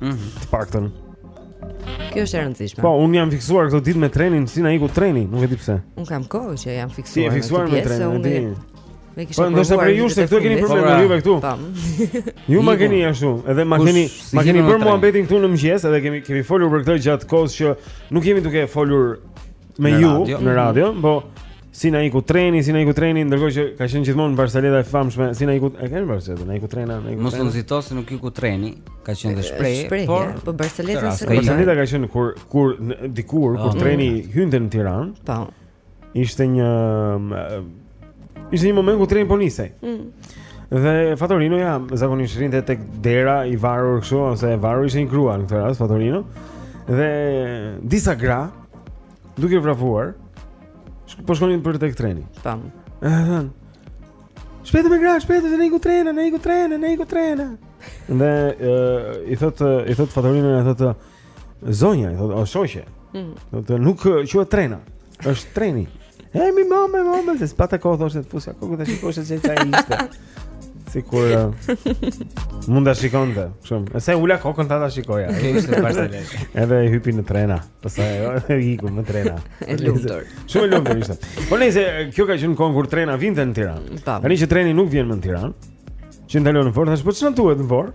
Mm -hmm. Të paktën. Kjo është e rëndësishme. Po, un jam fiksuar këto ditë me trenin, si na iku treni, nuk e di pse. Un kam kohë që jam fiksuar. Je fiksuar me trenin, e di. Ne kishim provuar. Po, ndoshta për ju, se këtu keni problem me juve këtu. Po. Ju më keni ashtu, edhe më keni, më keni bërë muhabetin këtu në mëngjes, edhe kemi kemi folur për këtë gjatë kohës që nuk jemi duke folur me ju në radio, po Si na iku treni, si na iku treni, ndërkohë që ka qenë gjithmonë një barcaletë e famshme, si na iku, e kanë barcaleta, na iku trena, na iku. Mos nxito, se nuk iku treni, ka qenë dhe shpreh, por po barcaleta se. Barcaleta ka qenë kur kur dikur kur, po, treni hynte në Tiranë. Po. Ishte një ishte një moment ku treni po nisej. Mm. Dhe fatorinoja zakonisht rinte tek dera i varur kështu ose e varur ishte një grua në këtë rast fatorino. Dhe disa gra Duke vrapuar, po shkonin për tek treni. Tam. Ëh. Shpejt mi gra, shpejt se na iku trena, na iku trena, na iku trena. Dhe uh, i thot i thot fatorinoja, i thot zonja, i thot o shoqe. Mm. Thot nuk quhet trena. Është treni. E mi mama, mama, se s'pata kohë thoshte të fusja kokën ta shikoja ça ishte. Sikur mund ta shikonte, kështu. Se ula kokën ta ta shikoja. Okej, okay, është pastaj. Edhe e hypi në trena, pastaj jo, e iku me trena. E lumtur. Shumë e lumtur ishte. Po nëse kjo ka qenë kohë kur trena vinte në Tiranë. Tani që treni nuk vjen më në Tiranë, që ndalon në Vorë, thash po ç'na duhet në Vorë?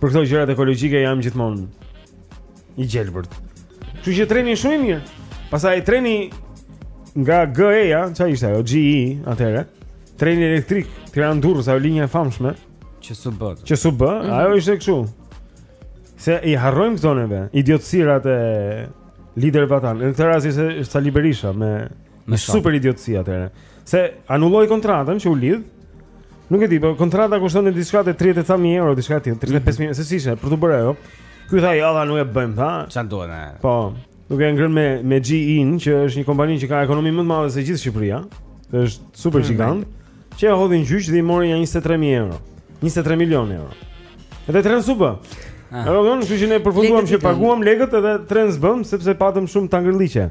Për këto gjërat ekologjike jam gjithmonë i gjelbërt. Kështu që treni është shumë i mirë. Pastaj treni nga GE-ja, çfarë ishte ajo? GE atëhere. Treni elektrik Tiranë Durrës, ajo linja e famshme që s'u bë. Që s'u bë, mm -hmm. ajo ishte kështu. Se i harrojmë këto neve, idiotësirat e liderëve tanë. Në këtë rast ishte Sali Berisha me Me shokë. Super idiotësi atëhere. Se anulloi kontratën që u lidh. Nuk e di, po kontrata kushtonte diçka te 30 ca mijë euro, diçka te, 35 mijë, se si ishte, për të bërë ajo. Ky tha, "Jo, tha, nuk e bëjmë, tha." Ç'na duhet ne. Po, duke u ngrënë me me GE-in, që është një kompani që ka ekonomi më të madhe se gjithë Shqipëria. Është super gjigant. Që e hodhi në gjyq dhe i mori, ja, 23000 euro. 23 milionë euro. Edhe tren s'u bë. Ah. Apo unë kështu që ne përfunduam Lekët i që kanë. paguam lekët edhe tren s'bëm sepse patëm shumë tangërllëqe.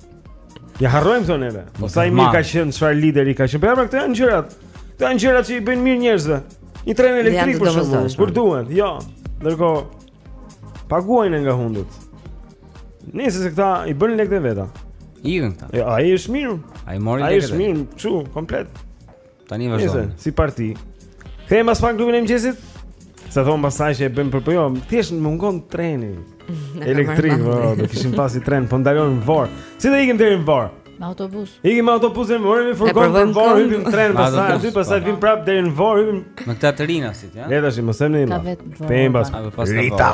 I harrojmë këto neve. Po sa i mirë ka qenë çfarë lideri ka qenë. Po pra këto janë gjërat. Këto janë gjërat që i bëjnë mirë njerëzve. Një tren elektrik për shembull, kur duhet. Jo. Ndërkohë paguajnë nga hundët. ne, se se këta i bënë lekët e veta. Ikën, këta. Jo, ai është mirë. Ai mori lekë. Ai është mirë, kshu, komplet. Tani vazhdojmë. Si parti. Kthehem pas pak, klubin e mëngjesit. Sa thon pasaj që e bëjmë për po jo, thjesht më mungon treni. Elektrik, po, do kishim pas një tren, po ndalon në Vorë. Si do ikim deri në Vorë? Me autobus. Ikim me autobus ose me furgon në Vorë, hypim në tren pasaj, aty pasaj po vim prap deri në Vorë, hypim. Me këta të Rinasit, ja. Le tash, mos e më. Kthehem pas. Rita.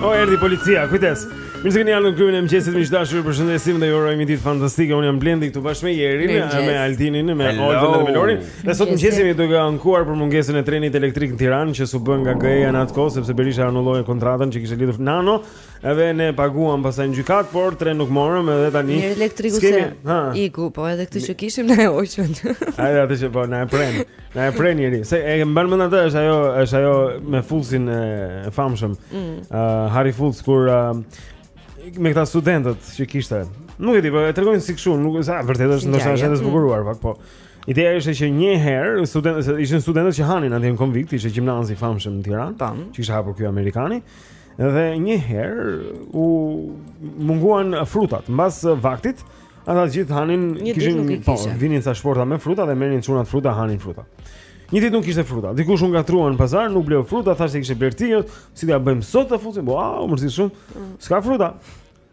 O, erdi policia, kujdes Mirë se këni ardhë në klubin e mëngjesit Miq të dashur përshëndesim dhe ju urojmë një ditë fantastike Unë jam blendi këtu bashkë me jerin Me altinin, me Oltën dhe me lorin Dhe sot në mëngjes jemi duke ankuar për mungesën e trenit elektrik në Tiran Që s'u bë nga GE-ja në atë kohë Sepse Berisha anulloi kontratën që kishte lidhur Nano, Edhe ne paguam pastaj në gjykat, por tren nuk morëm edhe tani. Mirë elektriku që iku, po edhe këtë që kishim na e hoqën. Ai atë që po na e pren. Na e pren njëri. S'e mban mend atë është ajo, është ajo me Fullcin e famshëm. Ëh mm. uh, Harry Fultz kur uh, me këta studentët që kishte. Nuk e di, po e tregojnë si kështu, nuk e di sa vërtet është ndoshta është e zbukuruar pak, po. Ideja ishte që një herë studentët ishin studentët që hanin atje në konvikt, ishte gjimnaz i famshëm në Tiranë, që kishte hapur ky amerikani. Dhe një herë u munguan frutat. Mbas vaktit, ata të gjithë hanin, një kishin po, vinin ca shporta me fruta dhe merrnin çunat fruta, hanin fruta. Një ditë nuk kishte fruta. Dikush u ngatërrua në pazar, nuk bleu fruta, tha që s'e kishte blerë, si ta bëjmë sot ta fusim? Ua, u mërzit shumë. Mm. S'ka fruta.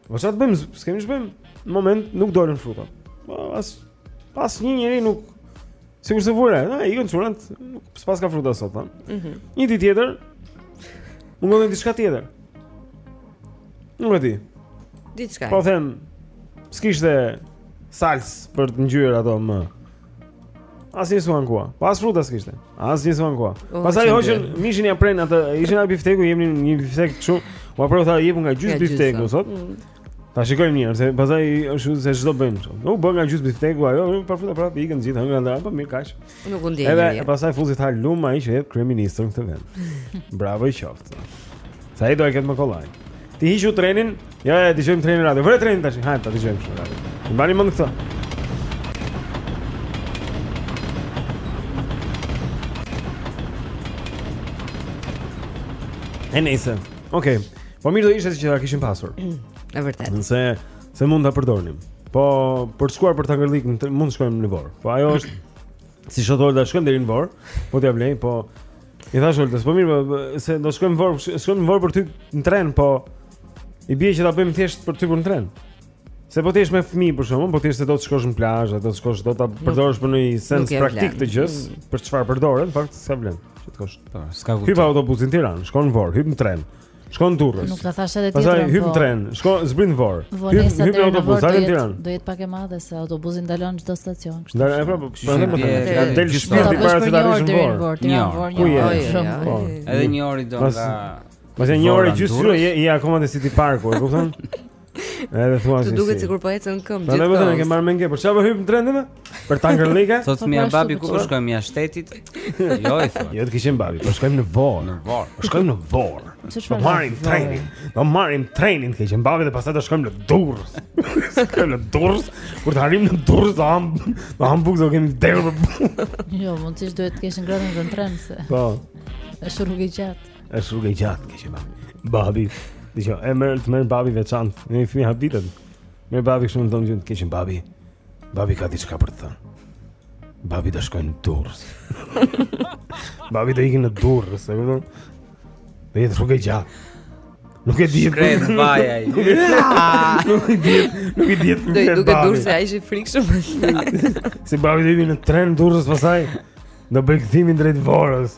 Po çfarë të bëjmë? S'kemi ç'bëjmë. Në moment nuk dolën fruta. Po asnjë njeri nuk sikur se vura, ikën çunat, nuk s'paska fruta sot, thonë. Ëh. Mhm. Një ditë tjetër mungon diçka tjetër. Nuk e di. Diçka. Po them, s'kishte salcë për të ngjyrë ato më Asnjë s'u ankua. As fruta s'kishte. Asnjë s'u ankua. Pastaj hoqën mishin ja prenë atë, ishte ai bifteku, jepni një biftek kështu. Ua provoj, tha, jepu nga gjysmë bifteku sot. Mm. Ta shikojmë mirë se pastaj është se ç'do bëjmë kështu. U bën nga gjysmë bifteku ajo, pa fruta prapë ikën gjithë hëngrën, thanë, po mirë kaq. Nuk u ndjenë. Edhe pastaj Fullci tha lum ai që do jetë kryeministër në këtë vend. Bravo i qoftë. Sa do e ketë kollaj. Ti hiqu trenin, Ja, ja, dëgjojmë trenin radio. Vëre trenin tash. Hajde, ta dëgjojmë kështu radio. Mbani mend këtë. E nëjse, okej, po mirë do ishte që ta kishim pasur. E vërtet Nëse mund ta përdornim Po për të shkuar për dëngllik mund të shkojmë në vorë Po ajo është Si tha Olta, shkojmë deri në Vorë Po s'ia vlen, po I thash Oltës, po mirë, po, se do shkojmë në Vorë, shkojmë në Vorë për t'hypur në tren, po i bie që ta bëjmë thjesht për t'hypur në tren. Se po të jesh me fëmijë për shkakun, po ti se do të shkosh në plazh, do të shkosh, do ta përdorësh për një sens praktik të gjës, mm. për çfarë përdoret, në fakt s'ka vlen. Që të shkosh. Po, s'ka kuptim. Hyp autobusin në Tiranë, shkon në Vor, hyp në tren. Shkon në Durrës. Nuk ta thashë edhe tjetrën. Pastaj hyp po. tren, shko zbrit në Vorë. Hyp hyp në autobus, del në Tiranë. Do jetë pak e madhe se autobusi ndalon çdo stacion kështu. Ndaj apo po, po ne po të del shpirti po, para se të arrish në Vorë. Një orë. Ku je? Edhe një orë do nga. Pas një orë e gjysmë je je akoma në City Park, e kupton? Edhe thua si. Ju duket sikur po ecën në këmbë gjithë. Ne vetëm e kemi marrë mendje, por çfarë po hyjmë trendin? Për tangërlika? Sot po mia po, babi ku po shkojmë jashtë shtetit? Jo, i thua. Jo të keqen babi, po shkojmë në Vorë. Në Vorë. Po shkojmë në Vorë. Do marrim trenin. Do marrim trenin të keqen babi dhe pastaj do shkojmë në Durrës. Shkojmë në Durrës. Kur të arrijmë në Durrës, do hamë, do hamë bukë, do kemi dërë. Jo, mund të ishte duhet të kishin gradën në tren se. Po. Është rrugë e gjatë. Është rrugë e gjatë kjo që bën. Babi, dëgjoj, e merr të merr babi veçantë, dhe fëmija habitet. Me babi kështu më thonë të keqen babi. Babi ka diçka për të thënë. Babi do shkojmë në Durrës. babi do ikim në Durrës, e kupton? Do jetë rrugë e gjatë. Nuk e di. Shkret vaj ai. Nuk e di. Nuk e di. Do i duket Durrës se ai është i frikshëm. Si babi do ikim me tren Durrës pastaj? Do bëj kthimin drejt Vorës.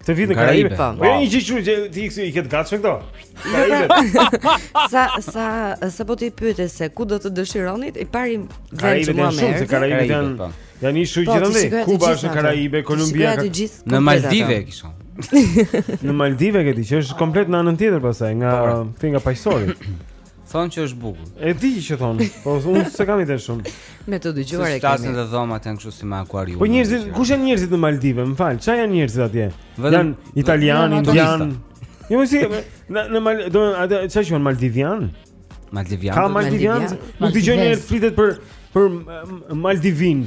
Të vete në Karaibe. Po një gjë që ti ti i ke të gatshme këto. Sa sa sa po ti pyete se ku do të dëshironit? I pari vend që mua më. Shumë se Karaibe janë. Po. Janë ishuj po, gjithandej. Kuba është në Karaibe, Kolumbia ka. Në Maldive e kisha. Në Maldive këtej që është komplet në anën tjetër pastaj nga po, këtej nga Paqësori. Thonë që është bukur. E di që thonë, po unë s'e kam ide shumë. Me të dëgjuar e kemi. Tashi dhe dhomat janë kështu si me akuarium. Po njerëzit, kush janë njerëzit në Maldive? Më fal, çfarë janë njerëzit atje? Janë italianë, indianë. Jo më si, në në Maldive, çfarë quhen Maldivianë? Maldivian. Ka Maldivian? Nuk dëgjoj njerëz flitet për për Maldivin.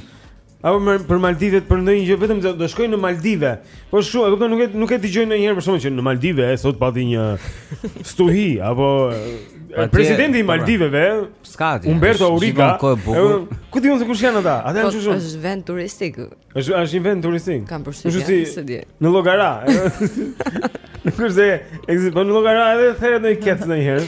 Apo më për Maldivet për ndonjë gjë vetëm do shkoj në Maldive. Po kështu, e kupton, nuk e nuk e dëgjoj ndonjëherë për shembull që në Maldive e sot pati një stuhi apo presidenti i po, pra. Maldiveve, Skati, Umberto Auriga. Ku di unë se kush janë ata? Ata janë çuçi. Po, është vend turistik. Është është një vend turistik. Kam përshtypjen. Në Llogara. Nuk është se ekziston po në Llogara edhe theret një kec ndonjëherë.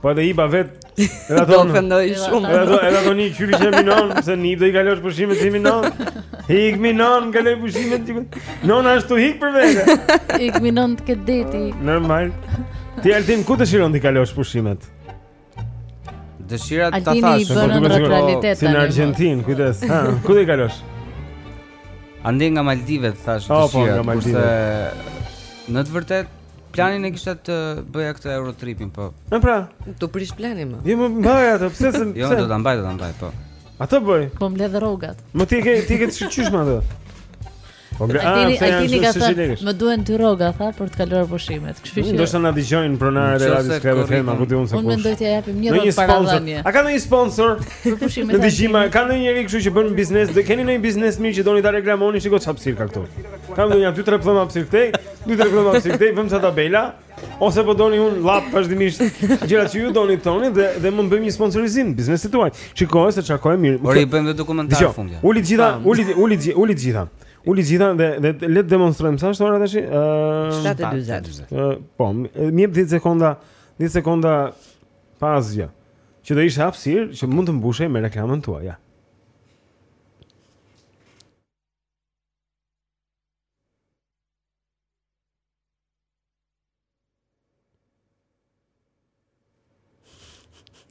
Po edhe i ha vetë. Edhe ato. Do këndoj shumë. Edhe ato, edhe ato një çiri që Mino, se nuk do i kalosh pushimet si Mino. Ik Mino, kaloji pushimet ti. Non ashtu ik për vete. Ik Mino te ky deti. Normal. Ti Altin ku dëshiron t'i kalosh pushimet? Dëshirat t'i thashë, po duhet të realitet. Si në Argentinë, kujdes. Ha, ku do i kalosh? Andej nga Maldivet thashë dëshirat. Po, nga Maldivet. Në të vërtetë Planin e kisha të bëja këtë Eurotripin, po. Po pra, t'u prish plani më. Jo më mbaj atë, pse se Jo, do ta mbaj, do ta mbaj, po. Atë bëj. Po mbledh rrogat. Mo ti e ke ti e ke të shlyeshme atë. Po mbledh. Ah, Altini ka thënë, më duhen dy rroga tha për të kaluar pushimet. Kështu që. Do të na dëgjojnë pronarët e radios Club FM, ku di unë se kush. Unë mendoj t'ia japim një rrogë paradhënie. A ka ndonjë sponsor? Për pushimet. Në dëgjim, ka ndonjë njerëz kështu që bën biznes, keni ndonjë biznes të mirë që doni ta reklamoni, shiko çfarë hapësire ka këtu. Kam ndonjë dy tre pëllëmba hapësirë këtej. Dy tre gërma si këtej vëmë sa tabela ose po doni un llap vazhdimisht gjëra që ju doni t'i thoni dhe dhe mund t'i bëjmë një sponsorizim biznesit tuaj. Shiko se çfarë mirë. Por i bëjmë dhe dokumentar fundja. Uli të gjitha, uli uli uli të gjitha. Uli të gjitha dhe dhe le të demonstrojmë sa është ora tash? Ëh 7:40. Ëh po, më jep 10 sekonda, 10 sekonda pa asgjë. Që do ishte hapësirë që mund të mbushej me reklamën tuaj, ja.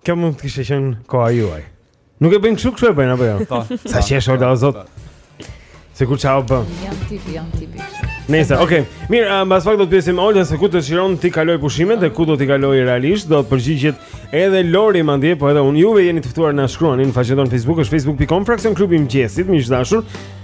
Kjo mund të ishte qenë koha juaj. Nuk e bëjnë kështu kështu e bëjnë apo jo? Po. Sa qesh orta o zot. Se kur çao bën. Jam tipi, jam tipi. Nëse, okay. Mirë, uh, mbas pak do të pyesim Oltën se ku dëshiron t'i kalojë pushimet dhe ku do t'i kalojë realisht, do të përgjigjet edhe Lori madje, po edhe unë juve jeni të ftuar na shkruani në faqen tonë Facebook, është facebook.com fraksion klubi i mëngjesit, miq të dashur.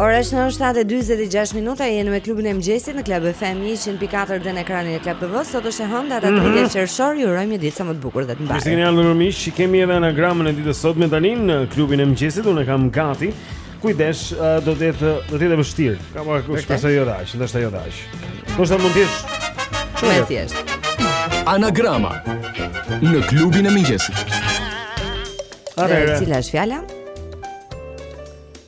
Ora është 7:46 minuta, jemi me klubin e mëngjesit në Club FM 104 dhe në ekranin e Club TV. Sot është e hënë, data 30 mm -hmm. qershor, ju urojmë një ditë sa më të bukur dhe të mbarë. Mirë se keni ardhur miq, që kemi edhe anagramën e ditës sot me Tanin në klubin e mëngjesit, unë kam gati. Kujdes, do të jetë do të jetë e vështirë. Shpresoj jo dhe aq, ndoshta jo dhe aq. Ndoshta mund të jetë shumë e thjeshtë. Anagrama në klubin e mëngjesit. Atëherë, cila është fjala?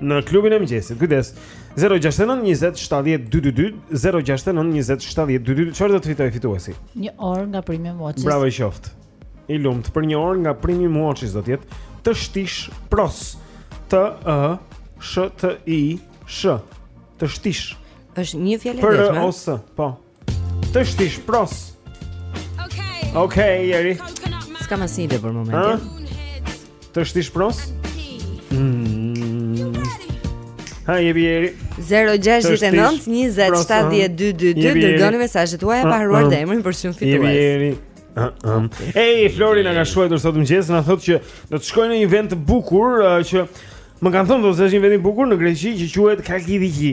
Në klubin e mëngjesit. Kujdes. 069 20 70 222 069 20 70 222 çfarë do të fitojë fituesi? Një orë nga Primi Watches. Bravo i qoftë. I lumtë për një orë nga Primi Watches do të jetë teshtis pros. T E S H T I S. Teshtis. Është një fjalë e vetme. P R O S, po. Teshtis pros. Okej. Okej, Jeri. S'kam ide për momentin. Të shtish pros? Mm. Ha, jepi Jeri 0-6-9-20-70-222 Dërgoni mesazhet tuaja pa harruar dhe emrin për të mund fituar Jepi Jeri Ej, Flori na ka shkruajtur sot mëngjes Na thotë që do të shkoj në një vend të bukur uh, Që më kanë thënë se është një vend i bukur në Greqi Që quhet Kalkidiki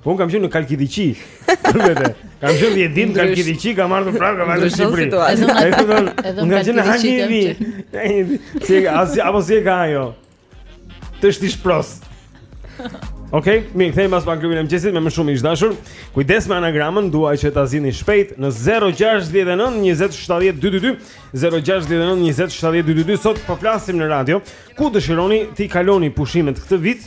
Po unë kam qenë në Kalkidiqi. Vetë. Kam qenë dhe di Kalkidiqi, kam ardhur prapë kam ardhur në Shqipëri. Edhe unë kam qenë në Halivi. Si as apo si e ka ajo? Të shti shpros. Okej, okay, rikthehemi pas pak në klubin e mëngjesit me më shumë miq të dashur. Kujdes me anagramën, duhet që ta zgjidhni shpejt në 069 20 70 222, 069 20 70 222 sot po flasim në radio. Ku dëshironi t'i kaloni pushimet këtë vit?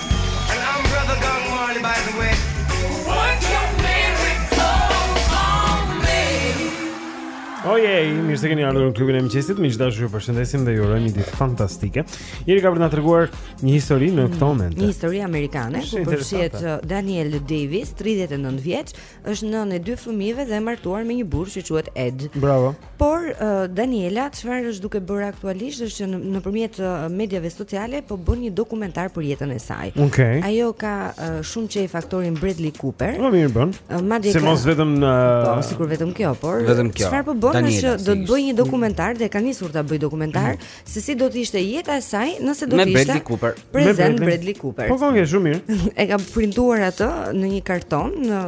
Ojej, mirë se keni ardhur në klubin e mëngjesit. Miq të dashur, ju përshëndesim dhe ju urojmë një ditë fantastike. Jeri ka për të na treguar një histori në këtë moment. Një histori amerikane ku përfshihet uh, Daniel Davis, 39 vjeç, është nënë e dy fëmijëve dhe e martuar me një burrë që quhet Ed. Bravo. Por uh, Daniela çfarë është duke bërë aktualisht është që nëpërmjet në uh, mediave sociale po bën një dokumentar për jetën e saj. Okej. Okay. Ajo ka uh, shumë qejf aktorin Bradley Cooper. Po mirë bën. Uh, madje se mos vetëm në uh, po, sikur vetëm kjo, por vetëm kjo. Çfarë po bën është që do të bëjë një dokumentar dhe ka nisur ta bëjë dokumentar. Mm. se si do të ishte jeta e saj nëse do të ishte Bradley Cooper. Prezent Bradley. Bradley Cooper. Po kjo është shumë mirë. E ka printuar atë në një karton në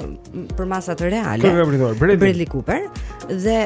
përmasa reale. Kë ka printuar Bradley. Bradley Cooper dhe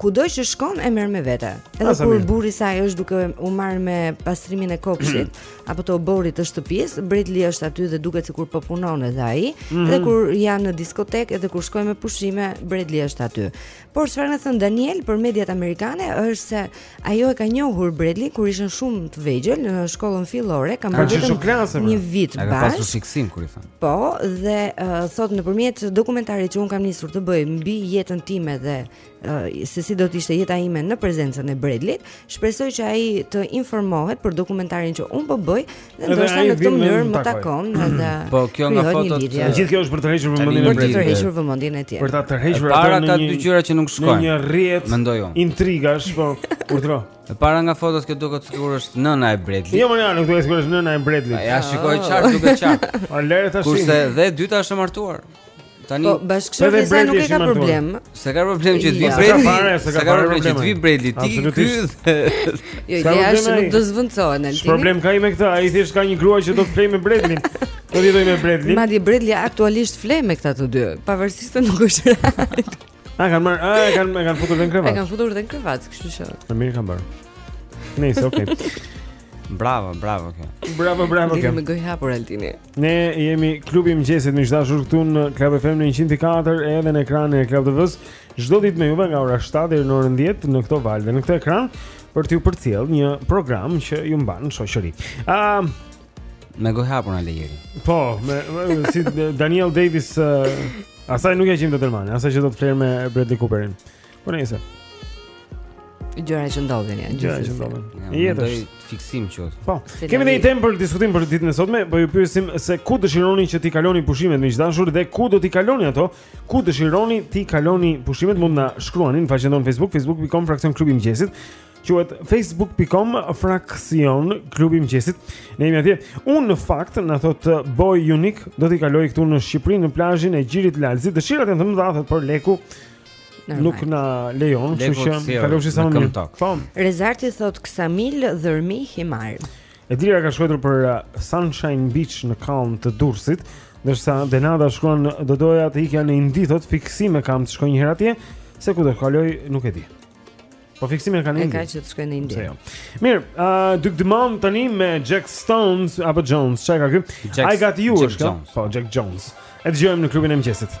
kudo që shkon e merr me vete. Edhe kur burri i saj është duke u marrë me pastrimin e kopshtit mm. apo të oborrit të shtëpisë, Bradley është aty dhe duket sikur po punon edhe ai. Mm. Dhe kur janë në diskotekë, edhe kur shkojnë me pushime, Bradley është aty. Por çfarë ka thënë Daniel për mediat amerikane është se ajo e ka njohur Bradleyn kur ishin shumë të vegjël në shkollën fillore, kanë bërë vetëm një vit bashkë. Ka pasur fiksim kur i thonë. Po, dhe uh, thotë nëpërmjet dokumentarit që unë kam nisur të bëj mbi jetën time dhe uh, se si do të ishte jeta ime në prezencën e Bradleyt, Shpresoj që ai të informohet për dokumentarin që unë po bëj dhe ndoshta në këtë mënyrë më takon edhe Po kjo nga fotot. Gjithë kjo është për të tërhequr vëmendjen e tij. Për të tërhequr vëmendjen e tij. Për ta tërhequr atë. Por ka dy gjëra që nuk shkojnë. Në një rrjet. Mendoj unë. Intrigash, po urdhro. E para nga fotot kjo duket sikur është nëna e Bredlit. Jo, mor ja, nuk duket sikur është nëna e Bredlit. Ja shikoj çfarë duket çfarë. Po lëre tash. Kurse dhe e dyta është e martuar. Tani po bashkëshorti i saj nuk e ka problem. S'e ka problem që të vijë Bredli? S'e ka problem që të vijë Bredli? Ti ky. Jo, ja është nuk do zëvendësohen Altin. Problem ka ai me këtë, ai thjesht ka një grua që do të flejë me Bredlin. Do të jetojë me Bredlin. Madje Bredli aktualisht fle me këta të dy, pavarësisht se nuk është real. A kanë marrë, a kanë e kanë futur në krevat. E kanë futur në krevat, kështu që. Mirë kanë bërë. Nice, okay. Bravo, bravo kjo. Bravo, bravo kjo. Me gojë hapur Altini. Ne jemi klubi i mëngjesit miq të dashur këtu në Club FM në 104 edhe në ekranin e Club TV-së. Çdo ditë me juve nga ora 7 deri në orën 10 në këto valë, në këtë ekran për t'ju përcjellë një program që ju mban shoqëri. Ëm, Me gojë hapur në lejeri Po, me, me si Daniel Davis uh, Asaj nuk e qimë të tërmani Asaj që do të flerë me Bradley Cooperin Po në njëse Gjëra që ndodhin janë Gjëra që ndodhin, ja, Jetë është fiksim që Po, Sile kemi dhe një temë për diskutim për ditën e sotme Po ju pyesim se ku dëshironi që t'i kaloni pushimet miq të dashur Dhe ku do t'i kaloni ato Ku dëshironi t'i kaloni pushimet Mund të na shkruani Në faqen tonë në Facebook Facebook.com fraksion klubi i mëngjesit Quhet facebook.com fraksion klubi i mëngjesit. Ne jemi atje. Unë në fakt na thot uh, Boy Unique do t'i kaloj këtu në Shqipëri në plazhin e Gjirit Lalzi. Dëshirat janë të mëdha thot por leku. Normal. Nuk na lejon, kështu leku që ia kalofshi sa më mirë. këmbëtok. Po. Rezarti thot Ksamil Dhërmi Himarë. Edira ka shkruar për uh, Sunshine Beach në Kallm të Durrësit, ndërsa Denada shkruan do doja të ikja në Indi thot fiksim e kam të shkoj një herë atje, se ku do kaloj nuk e di. Po fiksimin ka në Indi. E ka që të shkojë në Indi. Jo. Mirë, uh, Duke Dumont tani me Jax Jones apo Jones, ça e ka ky? I got you, Jax Jones. Po, Jax Jones. E dëgjojmë në klubin e mëngjesit.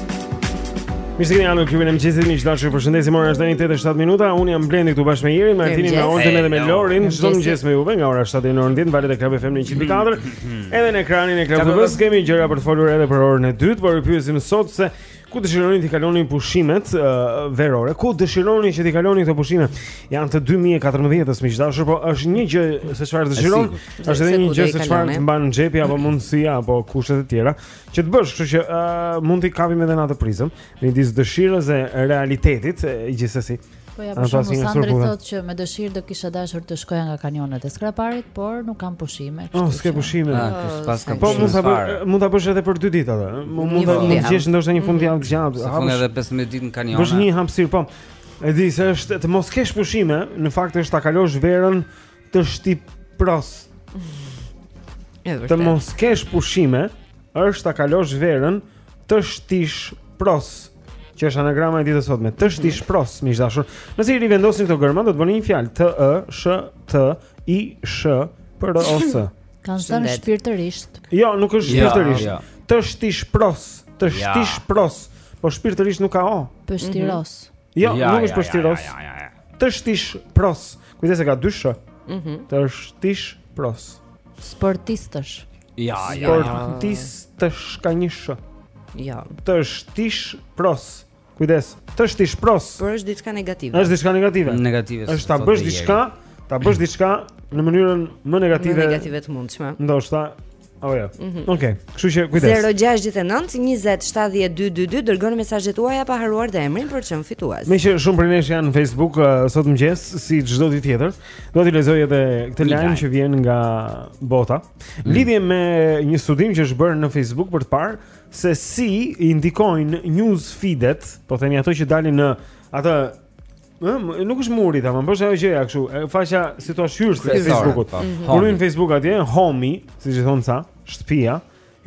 Mirë se keni ardhur në klubin e mëngjesit, miq të dashur, ju përshëndesim. Ora është tani 8:07 minuta. Unë jam Blendi këtu bashkë me Jerin, me Altinin, me Olden dhe me Lorin. Çdo mëngjes me juve nga ora 7 deri në orën 10 në valët e Club FM 104. Edhe në ekranin e Club TV-s kemi gjëra për të folur edhe për orën e dytë, por ju pyesim sot se ku dëshironi të kaloni pushimet uh, verore? Ku dëshironi që të kaloni këto pushime? Janë të 2014-s, miq të dashur, po është një gjë se çfarë dëshiron, është edhe një gjë se çfarë të mban xhepi apo mundësia apo kushtet e tjera. Që të bësh, kështu që uh, mund t'i kapim edhe në atë prizëm, midis dëshirës dhe realitetit, gjithsesi. Po ja për shembull Sandri thot që me dëshirë do kisha dashur të shkoja nga kanionet e Skraparit, por nuk kam pushime. Po, oh, s'ke pushime. Ah, ah, po s'ka po, pushime. Po mund ta mund ta bësh edhe për dy ditë atë. Mund të mund gjesh ndoshta një fundjavë të gjatë. Sa fund edhe 15 ditë në kanionet. Bësh një hapësirë, po. E di se është të mos kesh pushime, në fakt është ta kalosh verën të shtip pros. Të mos kesh pushime është ta kalosh verën të shtish pros. Që është anagrama e ditës së sotme. Të shtish mhm. pros, miq të dashur. Nëse i rivendosni këto gërma, do të bëni një fjalë T E S H T I S H P R O S. Kanë thënë shpirtërisht. Jo, nuk është shpirtërisht. Ja, ja. Të shtish pros, të shtish ja. pros. Po shpirtërisht nuk ka o. Pështiros. Mm -hmm. Jo, ja, nuk është pështiros. Ja, ja, ja, ja. Të shtish pros. Kujdes e ka dy sh. Mhm. Mm të shtish pros. Sportistësh. Ja, ja. Sportistësh ka një sh. Ja. Të shtish pros. Kujdes. Të shtish pros. Por është diçka negative. Është diçka negative. Negative. Është ta bësh diçka, ta bësh diçka në mënyrën më negative. Më negative të mundshme. Ndoshta Oh, ja. mm -hmm. Okej. Okay. Kështu që kujdes. 069 20 70 222 dërgoni mesazhet tuaja pa harruar dhe emrin për të qenë fitues. Meqë shumë prej nesh janë në Facebook uh, sot mëngjes si çdo ditë tjetër, dua ta lexoj edhe këtë lajm që vjen nga bota. Mm. Lidhje me një studim që është bërë në Facebook për të parë se si i ndikojnë news feedet, po themi ato që dalin në atë Ë, nuk është muri tamam, po është ajo gjëja kështu, faqja si thua hyrëse e Facebookut. Po. Mhm. Unë në Facebook atje, homi, siç i thon sa, shtëpia,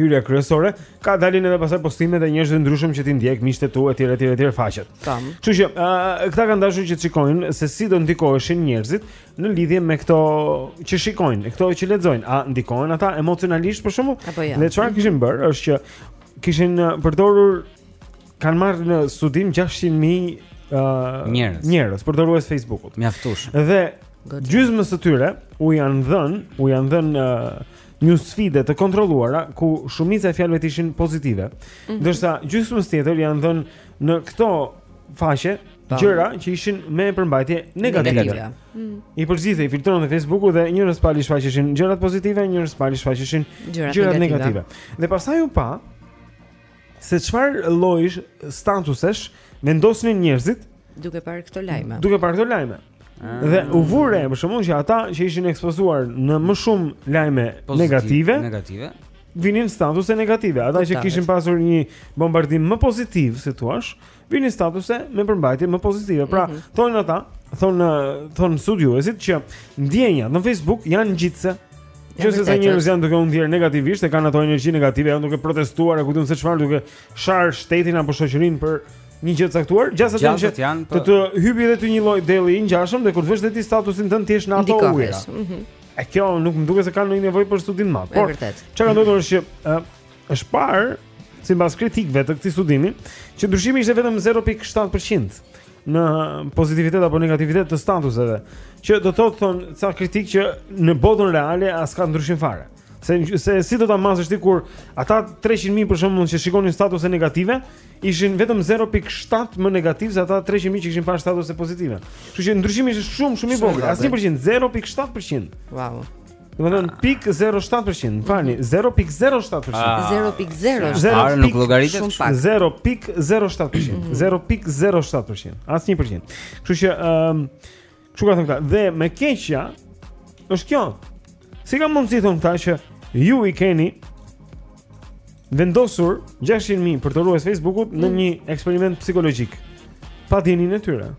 hyrja kryesore, ku dalin edhe pastaj postime të njerëzve të ndryshëm që ti ndjek, miqtë e tu etj etj etj faqet. Tam. Kështu që, ë, këta kanë dashur që të shikojnë se si do ndikoheshin njerëzit në lidhje me këto që shikojnë, këto që lexojnë, a ndikohen ata emocionalisht për shembull apo jo? Dhe çfarë kishin bërë është që kishin përdorur kanë marrë në studim 600 mijë uh, njerëz. njerëz përdorues të Facebookut. Mjaftush. Dhe gjysmës së tyre u janë dhënë, u janë dhënë uh, news feede të kontrolluara ku shumica e fjalëve ishin pozitive. Mhm. Ndërsa mm -hmm. gjysmës tjetër janë dhënë në këto faqe gjëra që ishin me përmbajtje negative. negative. Mm. I përzgjidhte i filtronte Facebooku dhe njërës palë u shfaqeshin gjërat pozitive, njërës palë i shfaqeshin gjërat, gjërat negative. negative. Dhe pastaj u pa se çfarë llojish statusesh vendosnin njerëzit duke parë këto lajme. Duke parë këto lajme. Ah. Dhe u vu re, për shembull që ata që ishin ekspozuar në më shumë lajme pozitiv, negative, negative, vinin statuse negative. Ata që kishin pasur një bombardim më pozitiv, si thua, Vinin statuse me përmbajtje më pozitive. Pra, mm -hmm. thonë ata, thonë thonë studiuesit që ndjenjat në Facebook janë ngjitëse. Që nëse ca njerëz janë duke u ndier negativisht, e kanë atë energji negative, janë duke protestuar, e ku ta dimë se çfarë duke sharë shtetin apo shoqërinë për një gjë të caktuar, gjasat janë që janë, të të hypi edhe ty një lloj delli i ngjashëm dhe kur të vesh dhe ti statusin tënd ti je në ato ujëra. Mhm. E kjo nuk më duket se ka ndonjë nevojë për studim më. Por çka ka ndodhur është që Është parë sipas kritikëve të këtij studimi që ndryshimi ishte vetëm 0.7% në pozitivitet apo negativitet të statuseve, që do thotë thon ca kritikë që në botën reale as ka ndryshim fare. Se se si do ta masësh ti kur ata 300 mijë për shembull që shikonin statuse negative ishin vetëm 0.7 më negativë se ata 300 mijë që kishin parë statuse pozitive. Kështu që ndryshimi ishte shumë shumë i vogël, as një përqind 0.7%. Wow. Domethënë pikë 0.7%, më falni, 0.07%. 0.07. Zero nuk llogaritet shumë pak. 0.07%. 0.07%. As një përqind. Kështu që ëm um, kështu kanë thënë këta, dhe më e keqja është kjo. Si ka mundësi thonë këta që ju i keni vendosur 600.000 përdorues të Facebookut mm. në një eksperiment psikologjik pa dijeninë e tyre.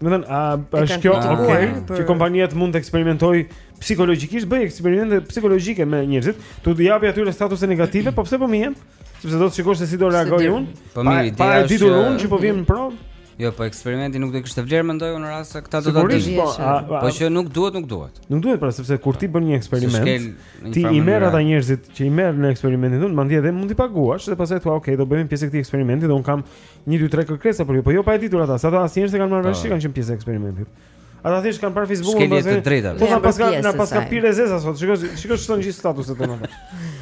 Domethënë, a është kjo ok? Për... Që kompanitë mund të eksperimentojë psikologjikisht, bëj eksperimente psikologjike me njerëzit, të të japi atyre statuse negative, po pse po më jep? Sepse do të shikosh se si do reagoj unë. Po mirë, ideja është. Pa ditur unë që po vihem në provë. Jo, po eksperimenti nuk do të kishte vlerë mendoj unë në rast se ti do ta dish. Po, po që nuk duhet, nuk duhet. Nuk duhet pra sepse kur ti bën një eksperiment, ti i merr ata njerëzit që i merr në eksperimentin tënd, madje edhe mund t'i paguash dhe pastaj thua, "Ok, do bëheni pjesë e këtij eksperimenti dhe unë kam Një dy tre kërkesa për ju, po jo pa e ditur ata, sa ata asnjëherë s'e kanë marrë vesh, po, kanë qenë pjesë e eksperimentit. Ata thjesht kanë parë Facebookun pas. S'kanë të drejta. Po na paska na paska pirë e zeza sot. Shiko, shiko ç'thonë gjithë statuset e mia.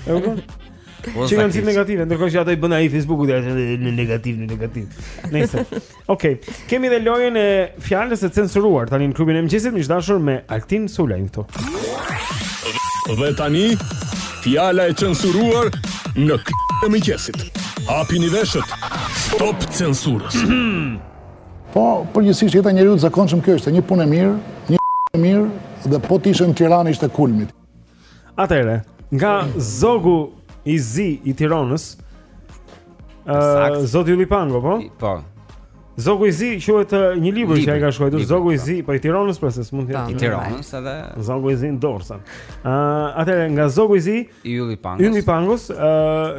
E kupton? Po si kanë thënë negative, ndërkohë që ato i bën ai Facebooku dhe në negativ, në negativ. Nejse. Okej. Kemi dhe lojën e fjalës së censuruar tani në klubin e mëngjesit, miq të dashur me Altin Sulën këtu. Dhe tani Fjala e censuruar në k*** e mëngjesit. Hapini veshët. Stop censurës. Po, përgjithësisht jeta e njeriut të zakonshëm kjo ishte një punë e mirë, një e mirë dhe po të ishe në Tiranë ishte kulmi. Atëherë, nga zogu i zi i Tironës, ë Saktë. zoti Ylli Pango, po? Po. Zogu i Zi quhet një libër që ai ka shkruar, Zogu i po. Zi, po i Tiranës pra se s'mund të jetë i Tiranës edhe Zogu i Zi në Durrës. Ë, atëherë nga Zogu i Zi, Ylli Pangos. Ylli Pangos, ë,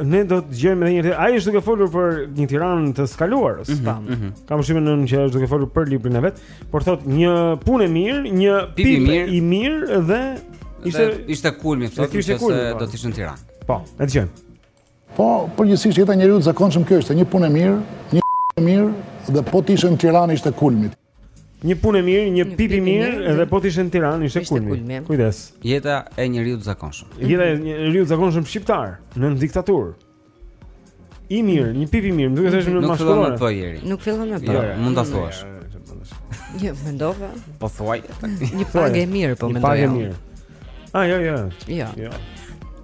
ne do të dëgjojmë edhe një herë. Ai është duke folur për një Tiranë të së kaluarës. Mm -hmm. Kam përshtypjen që është duke folur për librin e vet, por thotë një punë e mirë, një pip i mirë dhe ishte ishte kulmi, thotë se do të ishte në Tiranë. Po, e dëgjojmë. Po, përgjithësisht jeta e njeriut të zakonshëm kjo ishte, një punë e mirë, një e mirë dhe po të ishe në Tiranë ishte kulmi. Një punë e mirë, një pip i mirë dhe po të ishte në Tiranë ishte kulmi. Kujdes. Jeta e njeriut të zakonshëm. Jeta e njeriut të zakonshëm shqiptar nën diktaturë. I mirë, një pip i mirë, më duket shumë mashkullore. Nuk fillon me vojeri. Nuk fillon me vojeri. Jo, mund ta thuash. Jo, mendova. Po thuaj. Një pagë e mirë, po mendoj. Një pagë e mirë. Ah, jo, jo. Jo. jo.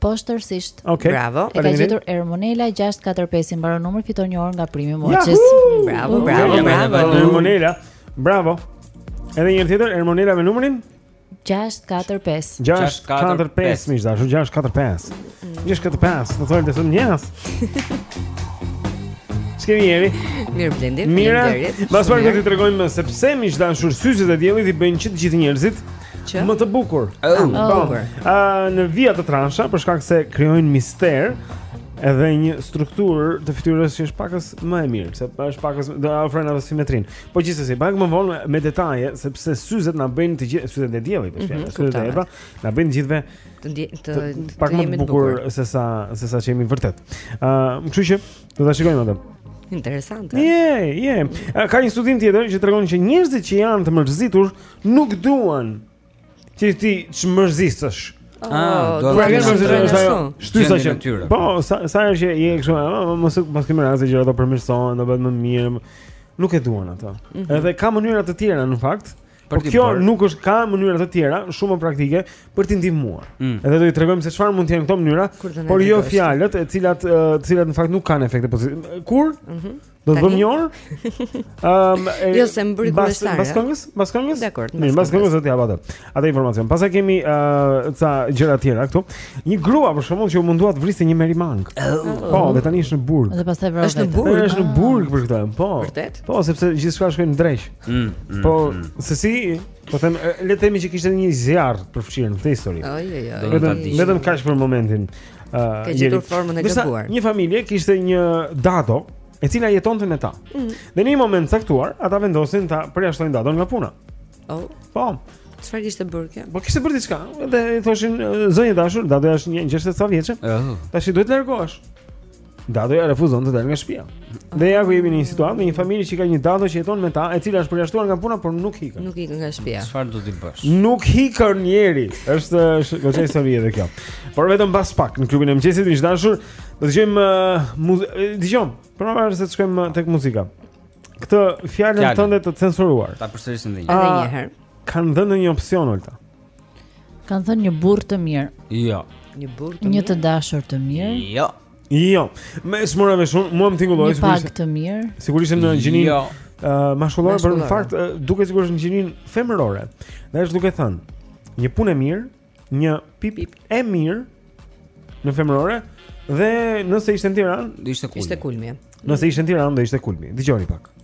Poshtërsisht. Okay. Bravo. E ka gjetur Ermonela 645 i mbaron numri fiton një orë nga Prime Moçes. Bravo, bravo, bravo. Ermonela. Bravo. Edhe një tjetër Ermonela me numrin 645. 645 miq të dashur 645. 645, do thonë të thonë njerëz. Çka jeni? Mirë Blendi. Mirë. Mbas pak do t'ju tregojmë se pse miq të dashur syzet e diellit i bëjnë që të gjithë njerëzit. Që? Më të bukur. Oh, më të bukur. Ë në vija të trasha për shkak se krijojnë mister edhe një strukturë të fytyrës që është pakës më e mirë, sepse është pakës të ofron atë simetrinë. Po gjithsesi, pak më vonë me detaje sepse syzet na bëjnë të gjithë syzet e diellit, për shembull, mm -hmm, syzet e errëta na bëjnë gjithve të di, të, të, të pak më të bukur se sa se sa jemi vërtet. Ë, uh, kështu që do ta shikojmë atë. Interesante. Je, yeah, je. Yeah. Ka një studim tjetër që tregon që njerëzit që janë të mërzitur nuk duan ti t'i çmërzitësh. Oh, ah, do të kemi mërzitje në ajo. Shtysa e tyre. Po, sa sa është që je kështu, ah, ah, mos mos ki merak se gjërat do përmirësohen, do bëhet më mirë. Nuk e duan ato. Mhm. Edhe ka mënyra të tjera në fakt. Por kjo nuk është ka mënyra të tjera, shumë praktike për t'i ndihmuar. Mm. Edhe do i tregojmë se çfarë mund të jenë këto mënyra, por jo fjalët, e cilat të cilat në fakt nuk kanë efekte pozitive. Kur? Mhm. Do të bëjmë një orë? Ëm, ehm, jo se mbri kryesare. Pas këngës, pas këngës? Dakor. Mirë, pas këngës do t'ja vata. Atë informacion. Pastaj kemi ë uh, ca gjëra të tjera këtu. Një grua për shembull që u mundua të vriste një merimangë. Oh. Po, dhe tani është në burg. Dhe pastaj vrau. Është në burg. Është në burg për këtë. Po. Vërtet? Po, sepse gjithçka shkoi në dreq. Mm, mm, po, mm. se si Po them, le të themi që kishte një zjarr përfshirë në këtë histori. Jo, jo, jo. Vetëm vetëm kaq për momentin. Uh, Ke gjetur formën e gabuar. Një familje kishte një dado e cila jetonte me ta. Mm. Dhe në një moment të caktuar, ata vendosin ta përjashtojnë dadon nga puna. Oh. Po. Çfarë kishte bërë kjo? Po kishte bërë diçka, dhe i thoshin zonjë e dashur, dadoja është një gjashtëdhjetë e sa vjeçe. Oh. Tashi duhet të largohesh. Dadoja refuzon të dalë nga shtëpia. Dhe ja ku jemi në një situatë me një familje që ka një dado që jeton me ta, e cila është përjashtuar nga puna, por nuk ikën. Nuk ikën nga shtëpia. Çfarë do të bësh? Nuk ikën njeri. Është është goxha histori edhe kjo. Por vetëm pas pak në klubin e mëngjesit miq të dashur, do të dëgjojmë uh, dëgjojmë. Por para se të shkojmë uh, tek muzika. Këtë fjalën tënde të censuruar. Ta përsërisim edhe një herë. Edhe një herë. Kanë dhënë një opsion Ulda. Kanë thënë një burrë të mirë. Jo. Një burrë të mirë. Një të dashur të mirë. Jo. Jo. Më s'mora më shumë, mua më tingulloi sigurisht. Një pak të mirë. Sigurisht në gjininë. Jo. Ë, mashkullore, por në fakt duket sigurisht në gjininë femërore. Dhe është duke thënë, një punë e mirë, një pip, pip. e mirë në femërore dhe nëse ishte në Tiranë, ishte kulmi. Ishte kulmi. Nëse ishte në Tiranë, do ishte kulmi. Dëgjoni pak.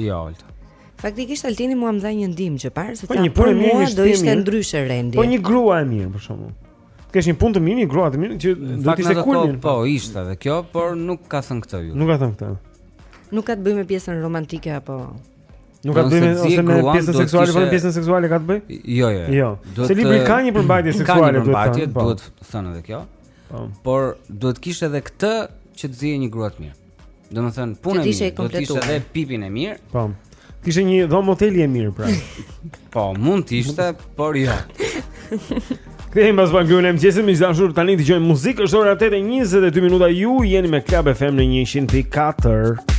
Jo, Alta. Faktikisht Altini mua më dha një ndihmë që parë se po, tha për mua do ishte ndryshe rendi. Po një grua e mirë për shembull. Të kesh një punë të mirë, një grua të mirë që do të ishte kulmi. Po, po ishte edhe kjo, por nuk ka thënë këtë jo. Nuk ka thënë këtë. Nuk ka të bëjë me pjesën romantike apo Nuk ka të bëjë ose me pjesën seksuale, vetëm pjesën seksuale ka të bëjë? Jo, jo. Jo. jo. Se libri ka një përmbajtje seksuale duhet thënë. Po. Duhet thënë edhe kjo. Po. Por duhet kishte edhe këtë që të zije një grua të mirë. Do më thënë, punë e mirë, do të ishte dhe pipin e mirë Po, të ishte një dhomë hoteli e mirë, pra Po, mund të ishte, por jo Kthehemi pas pak në klubin e mëngjesit, miq të dashur tani dëgjojmë muzikë është ora 8.22 minuta ju jeni me Klab FM në 104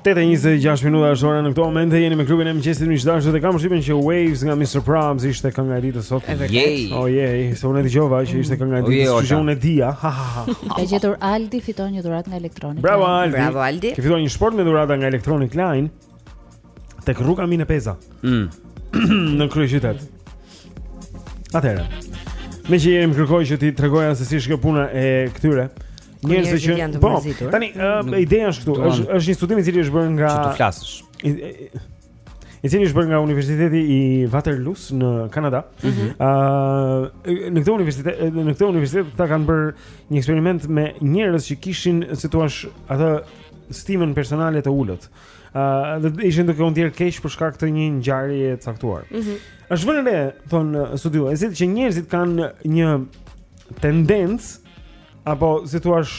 Tete 26 minuta është ora në këto momente jeni me klubin e mëngjesit miq të dashur dhe kam shpinën që Waves nga Mr Probz ishte kënga e ditës sot. Yay. Oh yay, se unë dëgjova që ishte kënga e oh, ditës, kështu që unë e dija. E ka gjetur Aldi fiton një dhuratë nga Electronic. Bravo Aldi. Bravo Aldi. Ti fiton një shportë me dhurata nga Electronic Line. tek rruga Mine Peza. Mm. në kryeqytet. Atëherë. Meqë Jeni më kërkoi që t'i tregoja se si është kjo puna e këtyre. Njerëz që janë të po, mërzitur. Tani, uh, ideja është këtu, është është një studim i cili është bërë nga Që të flasësh. I, i, i cili është bërë nga Universiteti i Waterloo në Kanada. Ëh, mm -hmm. uh, në këtë universitet, në këtë universitet ata kanë bërë një eksperiment me njerëz që kishin, si i thua, atë stimën personale të ulët. Ëh, Ëh, uh, ishin duke u ndier keq për shkak të një ngjarjeje të caktuar. Ëh. Mm -hmm. Është vënë re, thonë studiuesit që njerëzit kanë një tendencë apo si të thuash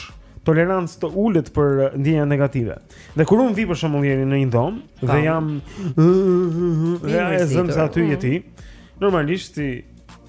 tolerancë të ulët për eh, ndjenjat negative. Dhe kur unë vij për shembull jeni në një dhomë dhe jam ja e zëmë se aty je ti. Normalisht ti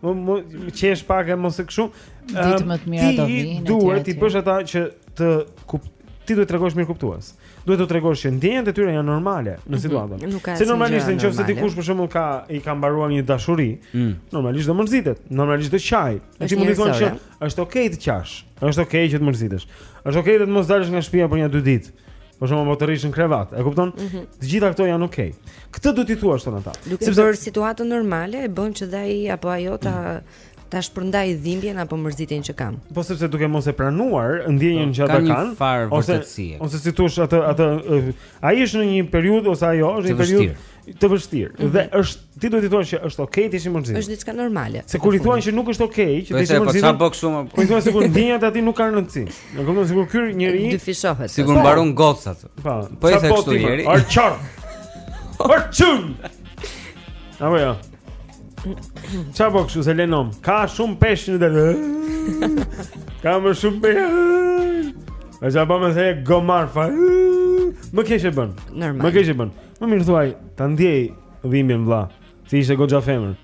Më më qesh pak e mos e kshu. Ditë më të mira do vijnë. Ti duhet t'i bësh ata që të kup ti duhet të tregosh mirëkuptues. Duhet të tregosh që ndjenjat e tyre janë normale në mhm. situatën. Mm -hmm. Se normalisht nëse dikush për shembull ka i ka mbaruar një dashuri, mm. normalisht do mërzitet, normalisht do qajë. Dhe ti mund t'i thuash që është okay të qash. Është okay që të mërzitesh. Është okay të mos dalësh nga shtëpia për nja dy ditë. Për shembull të rrish në krevat, e kupton? Mm -hmm. Të gjitha këto janë okay. Këtë duhet t'i thuash, thonë ata. Duke Sepse... bërë situatën normale e bën që dhe ai apo ajo ta mm -hmm. ta shpërndajë dhimbjen apo mërzitjen që ka. Po sepse duke mos e pranuar ndjenjën po, që ata kanë, ose ose si thua atë atë ai është në një periudhë ose ajo është në një periudhë të vështirë. Mm -hmm. Dhe është ti duhet të thuash që është okay të jesh i mërzitur. Është diçka normale. Se kur i thua që nuk është okay që të jesh i mërzitur. Po çfarë shumë. Po i thua sikur ndjenjat e tij nuk kanë rëndësi. Më kupton sikur ky njeriut i dyfishohet. Sikur po. mbaron gocat. Po. Po i the kështu ieri. Ar çor. Or çun. Apo jo. Çfarë bën kështu se lenom? Ka shumë peshq në det. Ka më shumë peshq. Është apo më se gomarfa. Më kesh e bën. Më kesh e bën. Më mirë thuaj, ta ndjej dhimbjen vlla, se ishte goxha femër.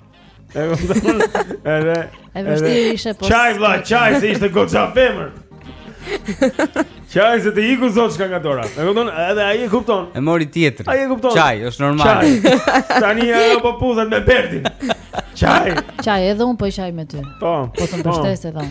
Edhe e vështirë ishte po. Qaj vlla, qaj se ishte goxha femër. Qaj se të iku zoçka nga dora. E kupton? Edhe ai e kupton. E mori tjetri. Ai e kupton. Qaj, është normal. Qaj. Tani ajo po puthet me Bertin. Qaj. Qaj, edhe un po qaj me ty. Po. Po të mbështes edhe un.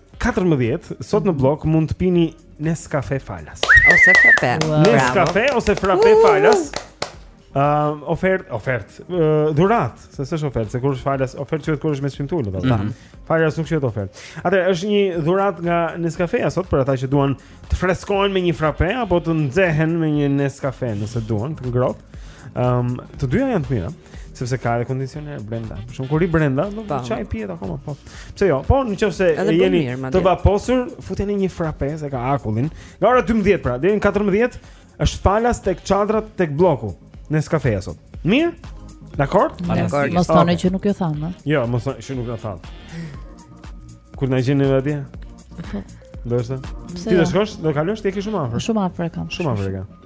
14, sot në blok mund të pini Nescafe falas. Ose frappe. Wow. Nescafe ose frappe falas. Ëm um, ofert, ofert. Uh, dhurat, se s'është ofert, se kur është falas, ofertë është kur është me çmim t'ul, do të thotë. Mhm. Falas nuk është ofert. Ajo është një dhurat nga Nescafe sot për ata që duan të freskohen me një frappe apo të nxehen me një Nescafe nëse duan të ngrohtë. Ëm um, të dyja janë të mira. Sepse ka edhe kondicioner brenda. Fresk kur rri brenda, domethënë çaj pihet akoma po. Pse jo? Po nëse jeni të vaposur, futeni një frape se ka akullin. Nga ora 12 pra, deri në 14 është falas tek çadrat tek blloku Nescafeja sot. Mirë? Dakor? Dakor. Mos thoni që nuk jua thamë. Jo, mos thoni që nuk jua thamë. Kur na gjeni atje? Do të thotë. Ti do shkosh, do kalosh ti e ke shumë afër. Shumë afër e kam. Shumë afër e kam.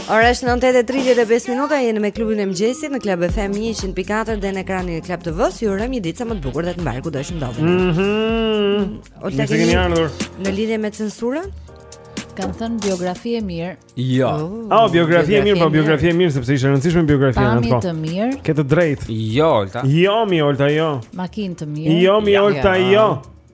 Ora është 9:35 minuta, jemi me klubin e mëngjesit në Club FM 104 dhe në ekranin e Club TV-s. Ju urojmë një ditë sa më të bukur dhe të mbarë kudo që ndodheni. Mhm. Mm Ose keni ardhur në lidhje me censurën? Kanë thënë biografi e mirë. Jo. Oh, oh biografi e mirë, po biografi e mirë sepse ishte e rëndësishme biografia në atë kohë. Pamje të mirë. Ke të drejtë. Jo, Olta. Jo, mi Olta, jo. Makinë të mirë. Jo, mi Olta, jo.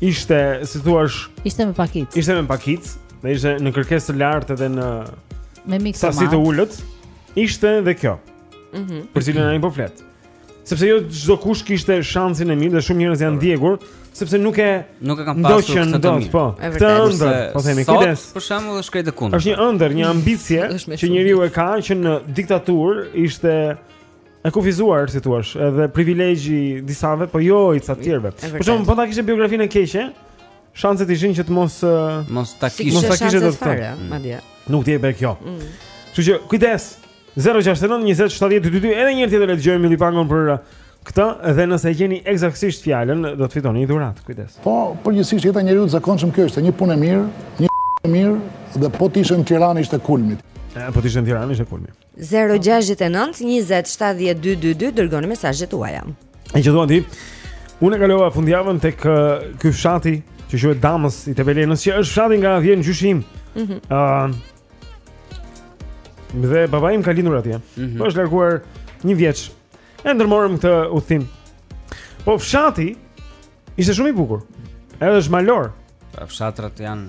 Ishte, si thua, ishte me pakic. Ishte me pakic, dhe ishte në kërkesë të lartë edhe në sasi të ulët. Ishte edhe kjo. Mhm. Mm për cilën ai po flet. Sepse jo çdokush kishte shansin e mirë dhe shumë njerëz janë djegur, sepse nuk e nuk e kanë pasur këtë të mirë. Po, këtë ëndër, po themi, kujdes. Për shembull, është krejt e kundërt. Është një ëndër, një ambicie që njeriu e ka që në diktaturë ishte E kufizuar, si thua, edhe privilegj i disave, po jo i ca të tjerëve. Për shembull, po ta kishte biografinë e keqe, shanset ishin që të mos mos ta kishte, mos ta kishte dot fare, mm. madje. Ndodhte edhe kjo. Mm. Kështu që kujdes. 069 20 70 222 edhe një herë tjetër le të dëgjojmë Ylli Pangon për uh, këtë dhe nëse e gjeni eksaktësisht fjalën do të fitoni një dhuratë. Kujdes. Po, përgjithsisht jeta e njeriut të zakonshëm kjo është, një punë e mirë, një e mirë dhe po të ishte në Tiranë ishte kulmi. Po të ishte në Tiranë ishte kulmi. Zero gjashtëdhjetë e nëntë njëzet shtatëdhjetë dy dy dy dërgoni mesazhet tuaja. E që thua ti? Unë e kalova fundjavën tek ky fshati që quhet Damës i Tepelenës, që është fshati nga vjen gjyshi im. Ëh. Mm uh, dhe babai im ka lindur atje. Mm -hmm. Po është larguar një vjeç. E ndërmorëm këtë udhëtim. Po fshati ishte shumë i bukur. Edhe është malor. Fshatrat janë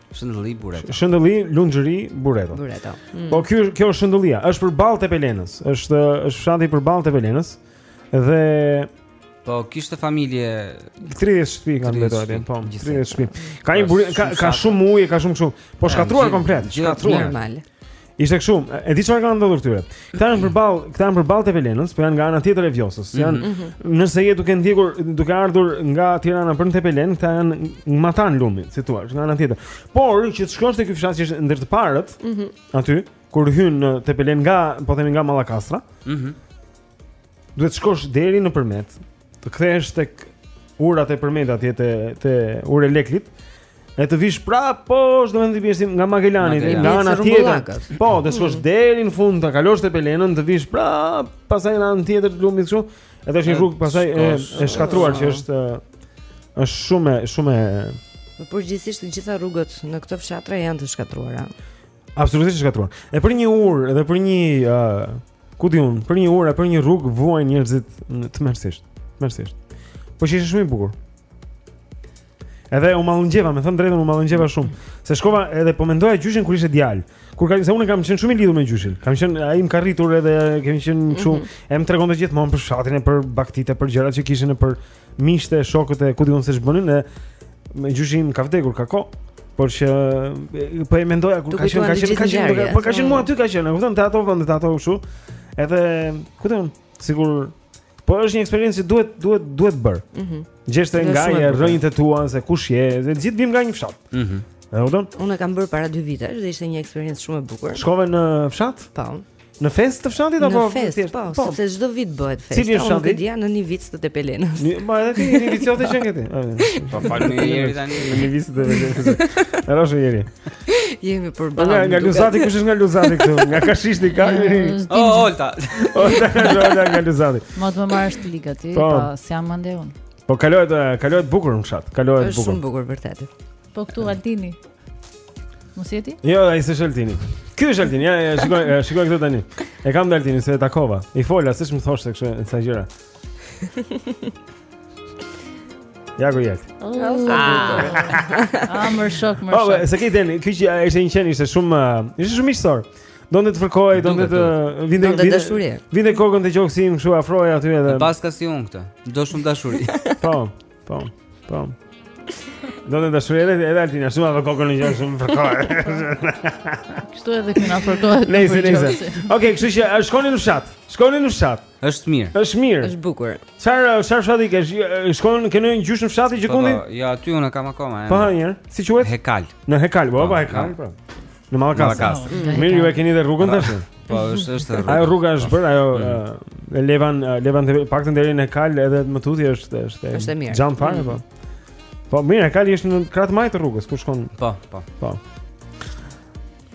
Shëndëlli Bureto. Shëndëlli Lunxhëri Bureto. Bureto. Mm. Po ky kjo është Shëndëllia, është përballë Tepelenës, është është fshati përballë Tepelenës dhe Po kishte familje 30 shtëpi kanë mbetur aty, po 30 shtëpi. Ka një ka ka shumë ujë, ka shumë kështu. Po shkatruar komplet, shkatruar. Normal. Ishte kështu, e di çfarë ka ndodhur këtyre. Këta janë përball, këta janë përball Tepelenës, po janë nga ana tjetër e Vjosës. Mhm. Janë mm -hmm. nëse je duke ndjekur, duke ardhur nga Tirana për në Tepelen, këta janë matanë lumit, si thua, nga ana tjetër. Por që të shkosh te ky fshat që është ndër të parët, mm -hmm. aty kur hyn në Tepelen nga, po themi nga Mallakastra. Mhm. Mm duhet të shkosh deri në Përmet, të kthehesh tek ura që përmenda atje te te Ura e Leklit. E të vish prapë poshtë, domethënë t'i biesh si nga Magellani, nga ana tjetër. Po, të shkosh mm. deri në fund, ta kalosh Tepelenën, të vish prapë pastaj në anën tjetër të lumit kështu. Edhe është një rrugë pastaj e, e shkatruar që është është shumë shumë e Po përgjithsisht të gjitha rrugët në këto fshatra janë të shkatruara. Absolutisht të shkatruara. E për një urë dhe për një uh, ku di un, për një urë e për një rrugë vuajnë njerëzit tmerrësisht. Tmerrësisht. Por që ishte shumë i bukur. Edhe u mallëngjeva, me thënë të drejtën u mallëngjeva shumë. Se shkova edhe po mendoja gjyshin kur ishte djalë. Kur ka se unë kam qenë shumë i lidhur me gjyshin. Kam qenë ai më ka rritur edhe kemi qenë kështu, mm -hmm. e më tregonte gjithmonë për fshatin e për bagëtitë, për gjërat që kishin e për Miqtë e shokët e ku diun se ç'bënin dhe mua gjyshi ka vdekur ka kohë. Por që po e mendoja kur ka qenë ka qenë ka qenë po ka qenë mua aty ka qenë, e kupton te ato vende te ato kështu. Edhe ku di un, sikur po është një eksperiencë që duhet duhet duhet bërë. Mhm. Mm Gjen nga i ke rrënjët e tua se kush je, se gjithë vijmë nga një fshat. Mhm. Mm e kupton? Unë e kam bërë para 2 vitesh dhe ishte një eksperiencë shumë e bukur. Shkove në fshat? Po. Në festë të fshatit apo në festë? Po, po, sepse çdo vit bëhet festë. Cili është fshati? Ti je Nivicë të Tepelenës. Një, mo edhe ti nivicjote qenke ti. Po falë një jeri tani. Në Nivicë të Tepelenës. Era është jeri. Jemi përballë. Nga nga Luzati kush është nga Luzati këtu? Nga Kashishti ka njeri. O Olta. Olta është nga Luzati. Mo, të marrsha të ligat ty, po, po s'jam andej unë. Po kalohet kalohet bukur në fshat. Kalohet bukur. Është shumë bukur vërtet. Po këtu Altini. Mos je ti? Jo, ai s'është Altini. Ky është Altini, ja, ja shikoj, ja, shikoj këtu tani. E kam vënë Altini se e takova. I fola, se më thoshte kështu ca gjëra. Ja ku je ti. Oh. Ah, më shok, më shok. Po, shikoje tani, ky që ishte një qen, ishte shumë, ishte shumë miqësor. Donte të fërkohej, donte të vinte vinte dashuri. Vinte kokën te qoksin kështu afrohej aty edhe. Paska si un këtë. Do shumë dashuri. Po. Po, po. Do të dashur edhe edhe altin ashtu apo kokën e gjashtë shumë fërkoj. Kështu edhe që na fërkohet. Nëse nëse. Okej, kështu që shkoni në fshat. Shkoni në fshat. Është mirë. Është mirë. Është bukur. Çfarë çfarë fshati ke? Shkon ke ndonjë gjysh në fshatin gjëkundi? Po, po, jo aty unë kam akoma. Po, një. Si quhet? Hekal. Në Hekal, po, po, po Hekal, po. Në Mallakastër. Mm. Mirë, ju e keni dhe rrugën tash? Po, është është rruga. Ajo rruga është bërë, ajo mm. e Levan Levan të paktën deri në Hekal edhe më tutje është është. Është mirë. Jam fare mm. po. Po mirë, Hekali është në krah të majtë rrugës, ku shkon? Po, po. Po.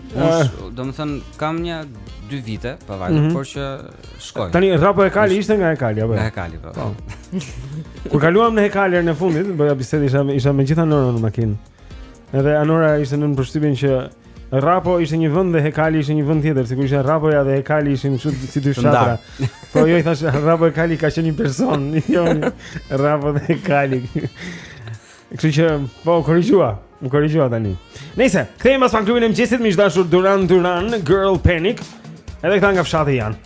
Unë, domethënë, kam një dy vite, pa vajtë, mm -hmm. por që shkoj Tani, Rrapo Hekali, ishte nga Hekali, apo? Nga Hekali, po, po. Kur kaluam në Hekal herën e fundit, bëja bisedë, isha, isha me gjithë Anorën në makinë Edhe Anora ishte nën përshtypjen që Rrapo ishte një vend dhe Hekali ishte një vend tjetër, sikur ishte Rrapoja dhe Hekali ishin kështu si dy fshatra. Po jo i thashë Rrapo Hekali ka qenë një person, jo Rrapo dhe Hekali. Kështu që po korrigjua, u korrigjua tani. Ne rikthehemi pas pak në klubin e mëngjesit, miq të dashur Duran Duran, Girl Panic. Edhe këta nga fshati janë.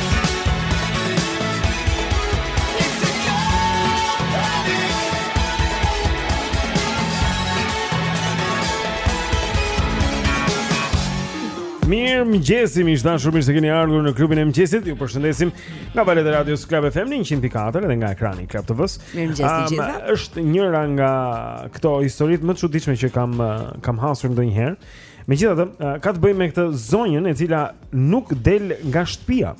Mirëmëngjes, miq të dashur mirë se keni ardhur në klubin e mëngjesit Ju përshëndesim nga valët e radios Klab FM në 104 dhe nga ekrani i Klab TV-s Mirëmëngjes um, të gjithëve është njëra nga këto historitë më të çuditshme që kam, kam hasur ndonjëherë. Megjithatë, ka të bëjë me këtë zonjën e cila nuk del nga shtëpia.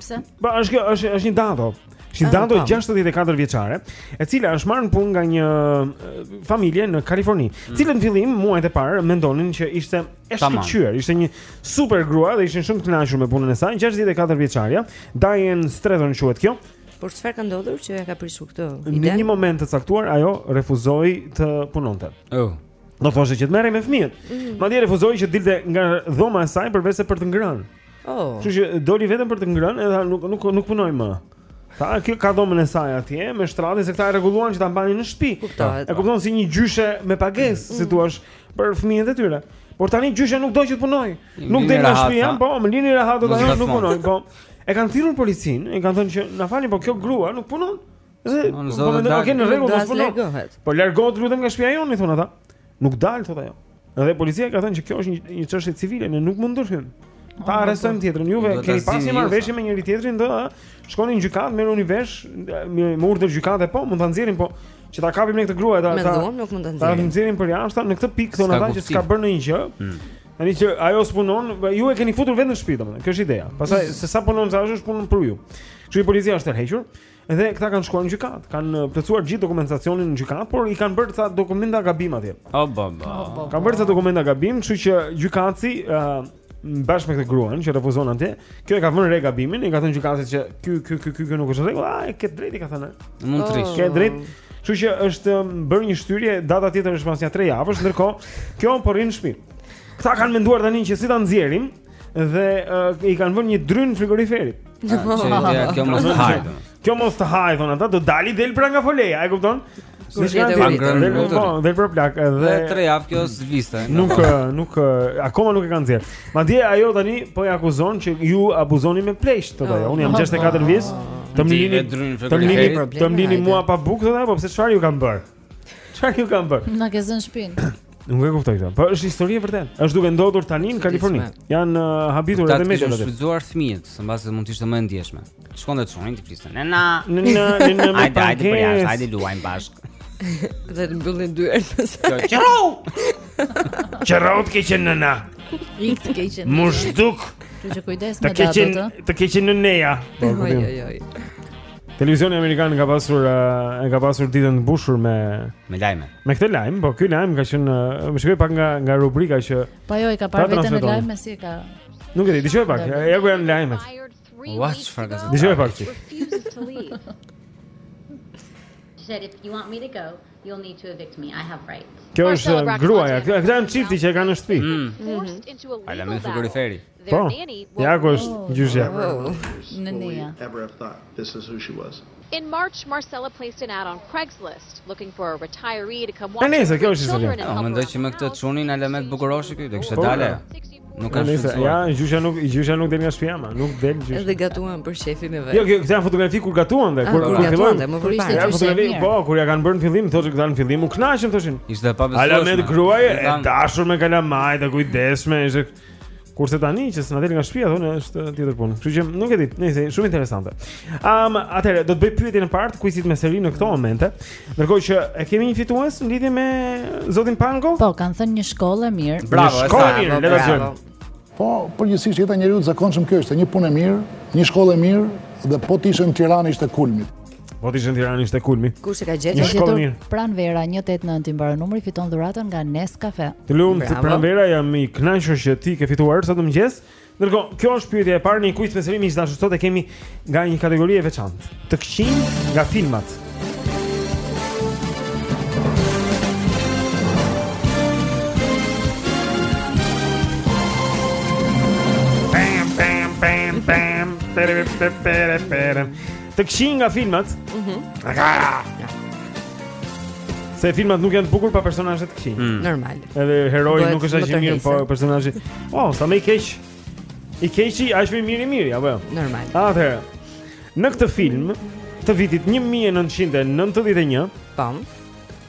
Pse? Po është kjo, është është një dado. Është një ah, dado 64 vjeçare, e cila është marrë në punë nga një familje në Kaliforni. Mm. Cilët në fillim muajt e parë mendonin që ishte e shkëlqyer, ishte një super grua dhe ishin shumë të kënaqur me punën e saj, 64 vjeçarja, Diane Stretton quhet kjo. Por çfarë ka ndodhur që ia ka prishur këtë ide? Në një moment të caktuar ajo refuzoi të punonte. Oh. Refuzoi që të merrej me fëmijët. Mm -hmm. Madje refuzoi që dilte nga dhoma e saj përveçse për të ngrënë. Oh. Kështu që doli vetëm për të ngrënë, edhe nuk nuk nuk punoi më. Ta, kjo ka dhomën e saj atje, me shtratin se këta e rregulluan që ta mbanin në shtëpi. E kupton si një gjyshe me pagesë, mm. si thua, për fëmijët e tyre. Por tani gjyshja nuk do që të punojë. Nuk del nga shtëpia, po, më lini rehat do të thonë nuk punoj, po. E kanë thirrur policinë, i kanë thënë që na falni, po kjo grua nuk punon. Unë po mendoj ok në rregull mos puno. Po largohu të lutem nga shtëpia jonë thonë ata. Nuk dal thotë ajo. Dhe policia ka thënë që kjo është një, një çështje civile, ne nuk mund të ndërhyjmë. Ta ah, arrestojmë tjetrën. Juve keni pasur marrëveshje me njëri tjetrin, do shkoni në gjykatë, merruni vesh, me urdhër gjykate po, mund ta nxjerrim po që ta kapim ne këtë grua ta. Me dhunë nuk mund ta nxjerrim. Ta nxjerrim përjashta në këtë pikë thonë ata që s'ka bërë ndonjë gjë. Hmm. Ani që ajo s'punon, ju e keni futur vetë në shtëpi domethënë. Kjo është ideja. Pastaj se sa punon sa s'punon punë për ju. Kështu që policia është tërhequr. Edhe këta kanë shkuar në gjykatë, kanë uh, plotësuar gjithë dokumentacionin në gjykatë, por i kanë bërë ca dokumenta gabim atje. O bo bo. Kanë bërë ca dokumenta gabim, kështu që gjykatësi ë uh, bashkë me këtë gruan që refuzon atje, kjo e ka vënë re gabimin, i ka thënë gjykatësit që ky ky ky ky ky nuk është në rregull, ai ke drejt i ka thënë. Mund të rish. Ke drejt. Kështu që është um, bërë një shtyrje, data tjetër është pas një 3 javësh, ndërkohë kjo po rrin në shtëpi. Këta kanë menduar tani që si ta nxjerrim dhe uh, i kanë vënë një drynë frigoriferit. Kjo mos të hajë. Kjo mos të hajë, thonë ata, do dali del pra nga foleja, e kupton? Nuk është e vërtetë. Nuk po, del për plak edhe tre javë kjo zviste. Nuk nuk akoma nuk e kanë nxjerr. Madje ajo tani po e akuzon që ju abuzoni me pleq thotë ajo. Ah. Unë jam 64 ah. vjeç. Të më lini, të më lini, të më lini mua pa bukë thotë, po pse çfarë ju kam bërë? Çfarë ju kam bërë? Na ke zënë shpinë. Nuk e kuptoj këtë. Po është histori e vërtetë. Është duke ndodhur tani në Kaliforni. Jan uh, habitur edhe me këtë. Shfrytzuar fëmijët, se mbase mund të ishte më e ndjeshme. Shkon dhe çonin ti fliste. Nëna. Nëna, nëna. Hajde të bëjë, hajde luajmë bashkë. Dhe të mbyllin derën. Qërrohu. Qërrohu të keqen nëna. Ik të keqen. Mu zhduk. Të keqen, të keqen nëna. Po, po, po. Televizioni amerikan ka pasur e ka pasur ditën e mbushur me me lajme. Me këtë lajm, po ky lajm ka qenë më shko pak nga nga rubrika që Po ajo i ka parë vetëm në lajm si ka. Nuk e di, dëgjo pak. Ja ku janë lajmet. Ua çfarë gazet. Dëgjo pak ti. Said if you want me to go, you'll need to evict me. I have rights. Kjo është gruaja. Këta janë çifti që e kanë në shtëpi. Mm. Mm-hmm. Alamet frigoriferi. Po, ja ku është gjyshja. E nëjse, kjo është historia. O, mendoj që me këtë çunin alamet bukuroshi kjo, dhe kështë po, dale. Nuk ka shumë zor. Ja, gjyshja nuk gjyshja nuk del nga shtëpia më, nuk del gjyshja. Edhe gatuan për qejfin e vet. Jo, këto janë fotografi kur gatuan dhe kur kur fillon. Më vuri ishte gjyshja. Ja, po, kur ja kanë bërë në fillim, thoshë këta në fillim u kënaqën thoshin. Ishte e pabesueshme. Alamet gruaje, e dashur me kalamaj, e kujdesshme, ishte. Kurse tani që s'na del nga shtëpia thonë është tjetër punë. Kështu që nuk e di, nejse shumë interesante. Ëm, um, atëherë do të bëj pyetjen e parë të kuizit me seri në këto momente. Ndërkohë që e kemi një fitues në lidhje me zotin Pango? Po, kanë thënë një shkollë e mirë. Bravo, një shkollë e mirë, le ta dëgjojmë. Po, përgjithsisht jeta e njeriut të zakonshëm kjo është, një punë e mirë, një shkollë e mirë dhe po të ishte në Tiranë ishte kulmi. Po të ishte në Tiranë ishte kulmi. Kush e ka gjetur? Një shkollë e mirë. Pranvera 189 i mbaron numri fiton dhuratën nga Nescafe. Të lumtë Pranvera jam i kënaqur që ti ke fituar sot në mëngjes. Ndërkohë, kjo është pyetja e parë në kuiz me seri miq të dashur sot e kemi nga një kategori e veçantë. Të këqij nga filmat. Pam pam pam pam. Pere pere pere pere. Të këqinj nga filmat. Mhm. Mm Se filmat nuk janë të bukur pa personazhe të këqinj. Mm. Normal. Edhe heroi nuk është aq i mirë pa personazhin. Oh, sa më i keq. I keqi aq më mirë i mirë, apo jo? Normal. Atëherë, në këtë film të vitit 1991, pam,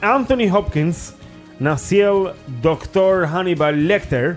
Anthony Hopkins na sjell Dr. Hannibal Lecter.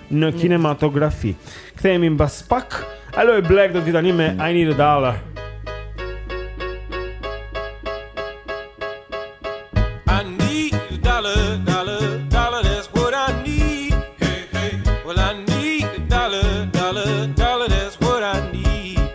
në kinematografi. Kthehemi mbas pak. Aloe Blacc do të vijë tani me I Need a Dollar.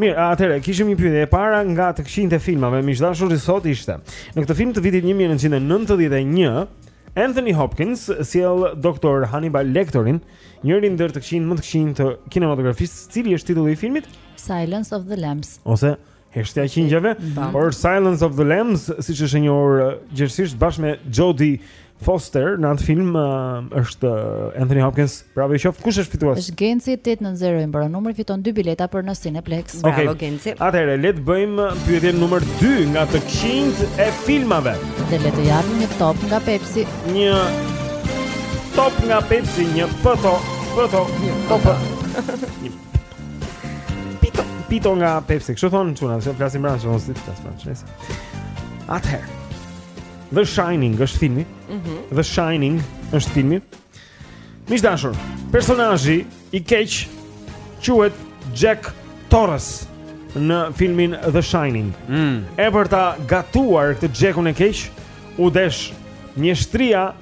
Mirë, atëherë kishim një pyetje e para nga të këqinjtë e filmave. Miq të dashur sot ishte. Në këtë film të vitit 1991, Anthony Hopkins sjell Dr. Hannibal Lecterin, njërin ndër të këqinjtë më të këqinj të kinematografisë. Cili është titulli i filmit? Silence of the Lambs. Ose Heshtja e qingjeve, por Silence of the Lambs, siç është e njohur gjerësisht bashkë me Jodie Foster në atë film uh, është uh, Anthony Hopkins. Bravo i qoftë. Kush është fitues? Është Genci 890 i mbaron numri fiton dy bileta për në Cineplex. Bravo okay. Genci. Atëherë le të bëjmë pyetjen numër 2 nga të këqinjtë e filmave. Dhe le të japim një top nga Pepsi. Një top nga Pepsi, një foto, foto, një top. Pito, pito nga Pepsi. Kështu thonë çunat, se flasim rreth, mos ditë tas, mos. Atëherë The Shining është filmi. Mm -hmm. The Shining është filmi. Miq të dashur, personazhi i keq quhet Jack Torrance në filmin The Shining. Mm. E për ta gatuar këtë Jackun e keq, u desh mjeshtëria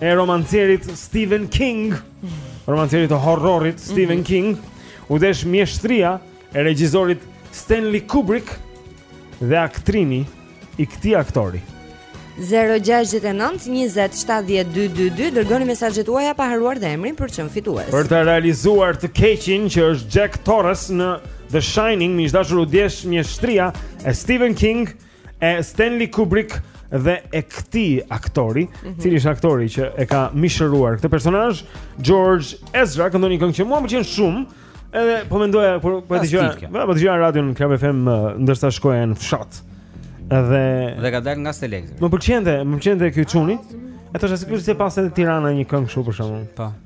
e romancierit Stephen King, romancierit të horrorit Stephen mm -hmm. King, u desh mjeshtëria e regjisorit Stanley Kubrick dhe aktrimi i këtij aktori. 0692070222 dërgoni mesazhet tuaja pa harruar dhe emrin për të qenë fitues. Për ta realizuar të keqin që është Jack Torrance në The Shining, miq të dashur u desh mjeshtëria e Stephen King e Stanley Kubrick dhe e këtij aktori, mm -hmm. cili është aktori që e ka mishëruar këtë personazh, George Ezra, këndon një këngë që mua më pëlqen shumë, edhe po mendoja, po, po e dëgjoja, po dëgjoja radion në Club FM, ndërsa shkoja në fshat, edhe... Dhe ka dalë nga Stelek. Më pëlqente, më pëlqente ky çuni, e thashë sikur të ketë pas edhe Tirana një këngë kështu për shembull. Pa. Po.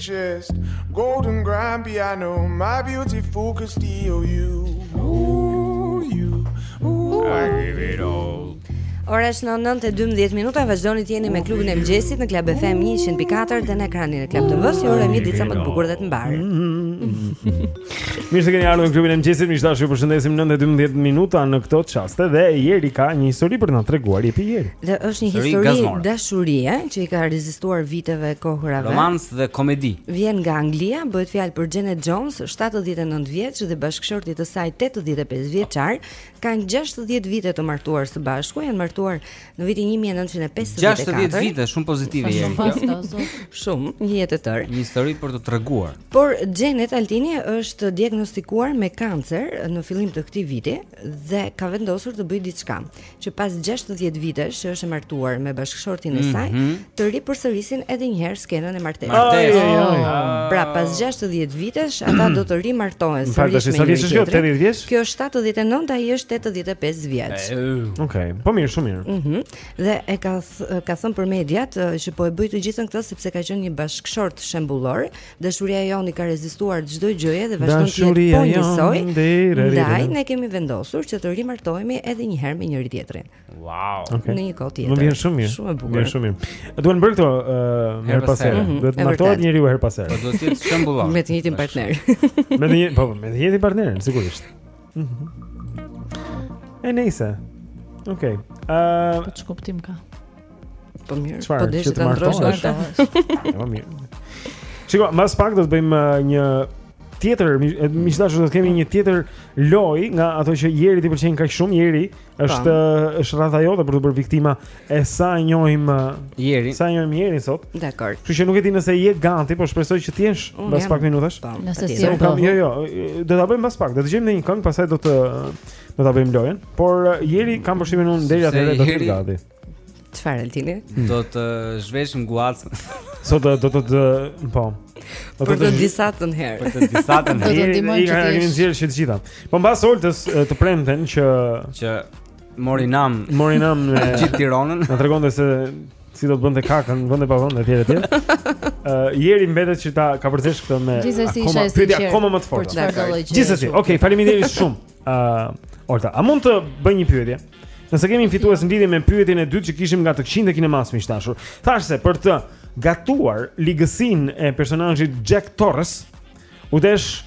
Just golden grand piano, my beautiful could steal you. Ooh, you. Ooh, I give it all. Ora është në 9:12 minuta, vazhdoni të jeni me klubin e mëngjesit në Club FM 104 dhe në ekranin e Club TV-s, ju urojmë një ditë sa më të bukur dhe të mbarë. Mirë se keni ardhur në klubin e mëngjesit, miq të dashur, ju përshëndesim 9:12 minuta në këto çaste dhe Jeri ka një histori për të na treguar, jepi Jeri. Dhe është një histori dashurie që i ka rezistuar viteve e kohërave. Romans dhe komedi. Vjen nga Anglia, bëhet fjalë për Janet Jones, 79 vjeç dhe bashkëshortin e saj 85 vjeçar, kanë 60 vite të martuar së bashku, janë martuar në vitin 1954. 60 vite, shumë pozitive janë. Shumë pastozo. Shumë, një jetë e tërë. Një histori për të treguar. Por Janet, Altin, është diagnostikuar me kancer në fillim të këtij viti dhe ka vendosur të bëjë diçka. që pas 60 vitesh që është e martuar me bashkëshortin e saj, mm -hmm. të ripërsërisin edhe një herë skenën e martesës. Martes. Oh, oh, oh. Pra pas 60 vitesh ata do të rimartohen sërish me njëri-tjetrin. Kjo është 79, ai është 85 vjeç. Okej, okay. po mirë, shumë mirë. Mhm. Mm dhe e ka ka thënë për mediat që po e bëj të gjithën këtë sepse ka qenë një bashkëshort shembullor Dashuria jonë i ka rezistuar çdo gjëje dhe vazhdon të jetë po njësoj. Ndaj ne kemi vendosur që të rimartohemi edhe një herë me njëri tjetrin. Wow. Okay. Në një kohë tjetër. Më vjen shumë mirë. Shumë e bukur. Vjen shumë mirë. Duhen bërë këto ë uh, herë pas here. Duhet të martohet njeriu herë pas here. Po duhet të jetë shembullor. Me të njëjtin partner. me të njëjtin, po, po, me të njëjtin partner, sigurisht. Mhm. E nejse. Okej. Ë, po ç'kuptim ka? Po mirë, po desh të ndrosh ashtu. Po mirë. Shiko, mbas pak do të bëjmë uh, një tjetër, më thua se do të kemi një tjetër lojë nga ato që Jeri ti i pëlqen kaq shumë, Jeri është uh, është radha jote për të bërë viktima e sa e njohim uh, Jerin. Sa e njohim Jerin sot? Dakord. Kështu që nuk e di nëse je gati, po shpresoj që të jesh mbas pak minutash. Po, nëse si. Unë kam jo, jo, do ta bëjmë mbas pak. Do të dëgjojmë një këngë, pastaj do të do ta bëjmë lojën. Por Jeri kam përshtypjen unë deri atëherë do të jesh gati. Çfarë Altini? Do ta zhveshim guacën. Sot do të të po. Do të të disatën herë. Për të disatën herë. Do të ndihmojmë që të nxjerrësh të gjitha. Po mbas Oltës të premten që që mori nam, mori nam në gjithë Tironën. Na tregonte se si do të bënte kakën, vend e pa vend etj etj. Ë Jeri mbetet që ta kapërcesh këtë me akoma. Gjithsesi isha e sinqertë. Gjithsesi, okay, faleminderit shumë. Ë, uh, ta mund të bëj një pyetje? Nëse kemi fitues në lidhje me pyetjen e dytë që kishim nga të këqinjtë e kinemasë miq të dashur. Thashë se për të gatuar ligësinë e personazhit Jack Torrance, u desh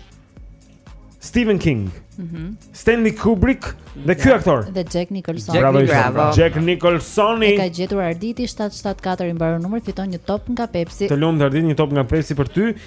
Stephen King, mm -hmm. Stanley Kubrick dhe ky aktor. Dhe Jack Nicholson. Jack, bravo, bravo. Jack Nicholson. E ka gjetur Arditi 774 i mbaron numri fiton një top nga Pepsi. Të lumtë Arditi një top nga Pepsi për ty.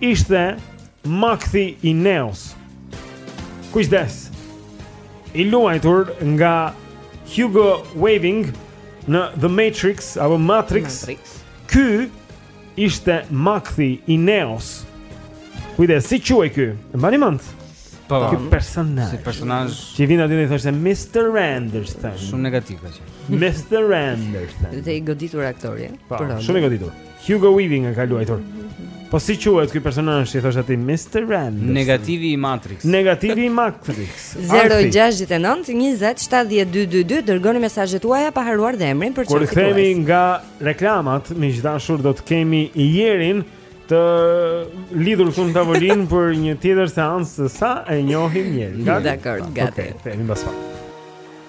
ishte Makthi i Neos. Kujdes. I luajtur nga Hugo Weaving në The Matrix apo Matrix. Matrix. Ky ishte Makthi i Neos. Kujdes, si quhej ky? Mbani mend? Po, ky personazh. Si personazh. Që vjen aty dhe i thoshte Mr. Anderson. Shumë negativ ka qenë. Mr. Anderson. Dhe i goditur aktori. Po, shumë i goditur. Hugo Weaving e ka luajtur. Po si quhet ky personazh që i thoshte atij Mr. Rand? Negativi i Matrix. Negativi i Matrix. 069 20 7222 dërgoni mesazhet tuaja pa harruar dhe emrin për çfarë. Kur kthehemi nga reklamat, miq të dashur, do të kemi Jerin të lidhur këtu në tavolinë për një tjetër seancë sa e njohim Jerin. Dakor, gati. Okej, okay, kthehemi mbas pak.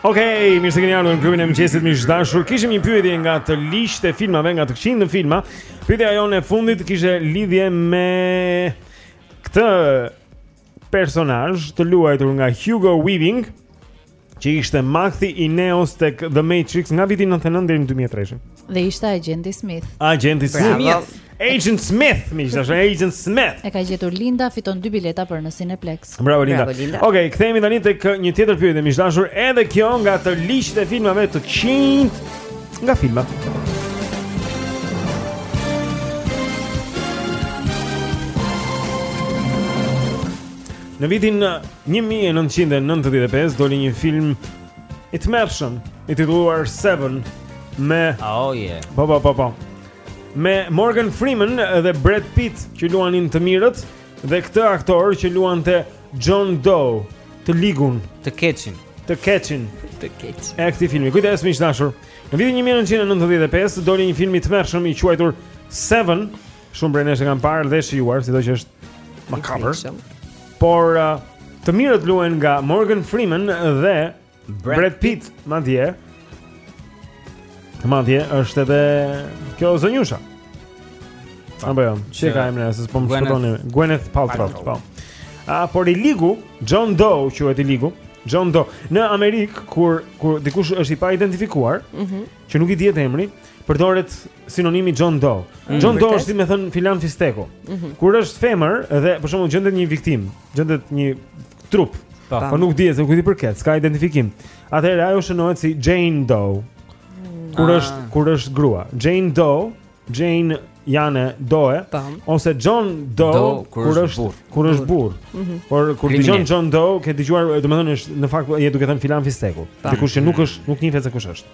Okej, okay, mirë se keni ardhur në klubin e mëngjesit miq të dashur. Kishim një pyetje nga të ligjtë e filmave, nga të këqinjtë në filma. Pyetja jonë e fundit kishte lidhje me këtë personazh të luajtur nga Hugo Weaving, që ishte makthi i Neos tek The Matrix nga viti 99 deri në 2003. Dhe ishte Agjenti Smith. Agjenti Smith. Bravo. Agent Smith, më ishte ashtu Agent Smith. E ka gjetur Linda, fiton dy bileta për në Cineplex. Bravo Linda. Bravo, Linda. Okej, okay, kthehemi tani tek uh, një tjetër pyetje, miq të dashur, edhe kjo nga të ligjtë e filmave të këqinjtë nga filmat. Në vitin 1995 uh, doli një film I tmerrshëm I titulluar Seven Me Oh yeah Po po po po Me Morgan Freeman dhe Brad Pitt Që luanin të mirët Dhe këtë aktor që luante John Doe Të ligun Të keqin Të keqin Të keqin E këtij filmi Kujdes miq të dashur Në vitin 1995 Doli një film i tmerrshëm I quajtur Seven Shumë prej nesh e kanë parë dhe shijuar, sidoqë është makabër. Por uh, të mirët luhen nga Morgan Freeman dhe Brad, Brad Pitt, madje. Madje është edhe kjo zonjusha. Po. Apo jo, si e ka emrin, se s'po më kujtohet. Gwyneth Paltrow, po. A por i ligu John Doe quhet i ligu John Doe në Amerikë kur kur dikush është i pa identifikuar, mm -hmm. që nuk i dihet emri, përdoret sinonimi John Doe. Mm. John Doe është si me thënë filan fisteku. Mm -hmm. Kur është femër dhe për shembull gjendet një viktim, gjendet një trup, po, pa nuk dihet se kujt i përket, s'ka identifikim. Atëherë ajo shënohet si Jane Doe. Mm. Kur ah. është kur është grua, Jane Doe Jane Jane Doe po. ose John Doe do, kur është burr. Kur është burr. Mm -hmm. Por kur dëgjon John Doe, ke dëgjuar, domethënë është në fakt je duke thënë filan fisteku. Po. Dikush që nuk është, nuk njihet se kush është.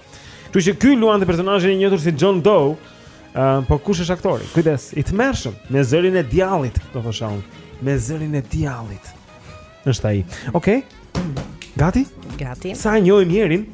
Kështu që ky luante personazhin e njohur si John Doe. Uh, po kush është aktori? Kujdes, i tmerrshëm, me zërin e djallit, do thosha unë, me zërin e djallit. Është ai. Okej. Okay. Gati? Gati. Sa e njohim Jerin?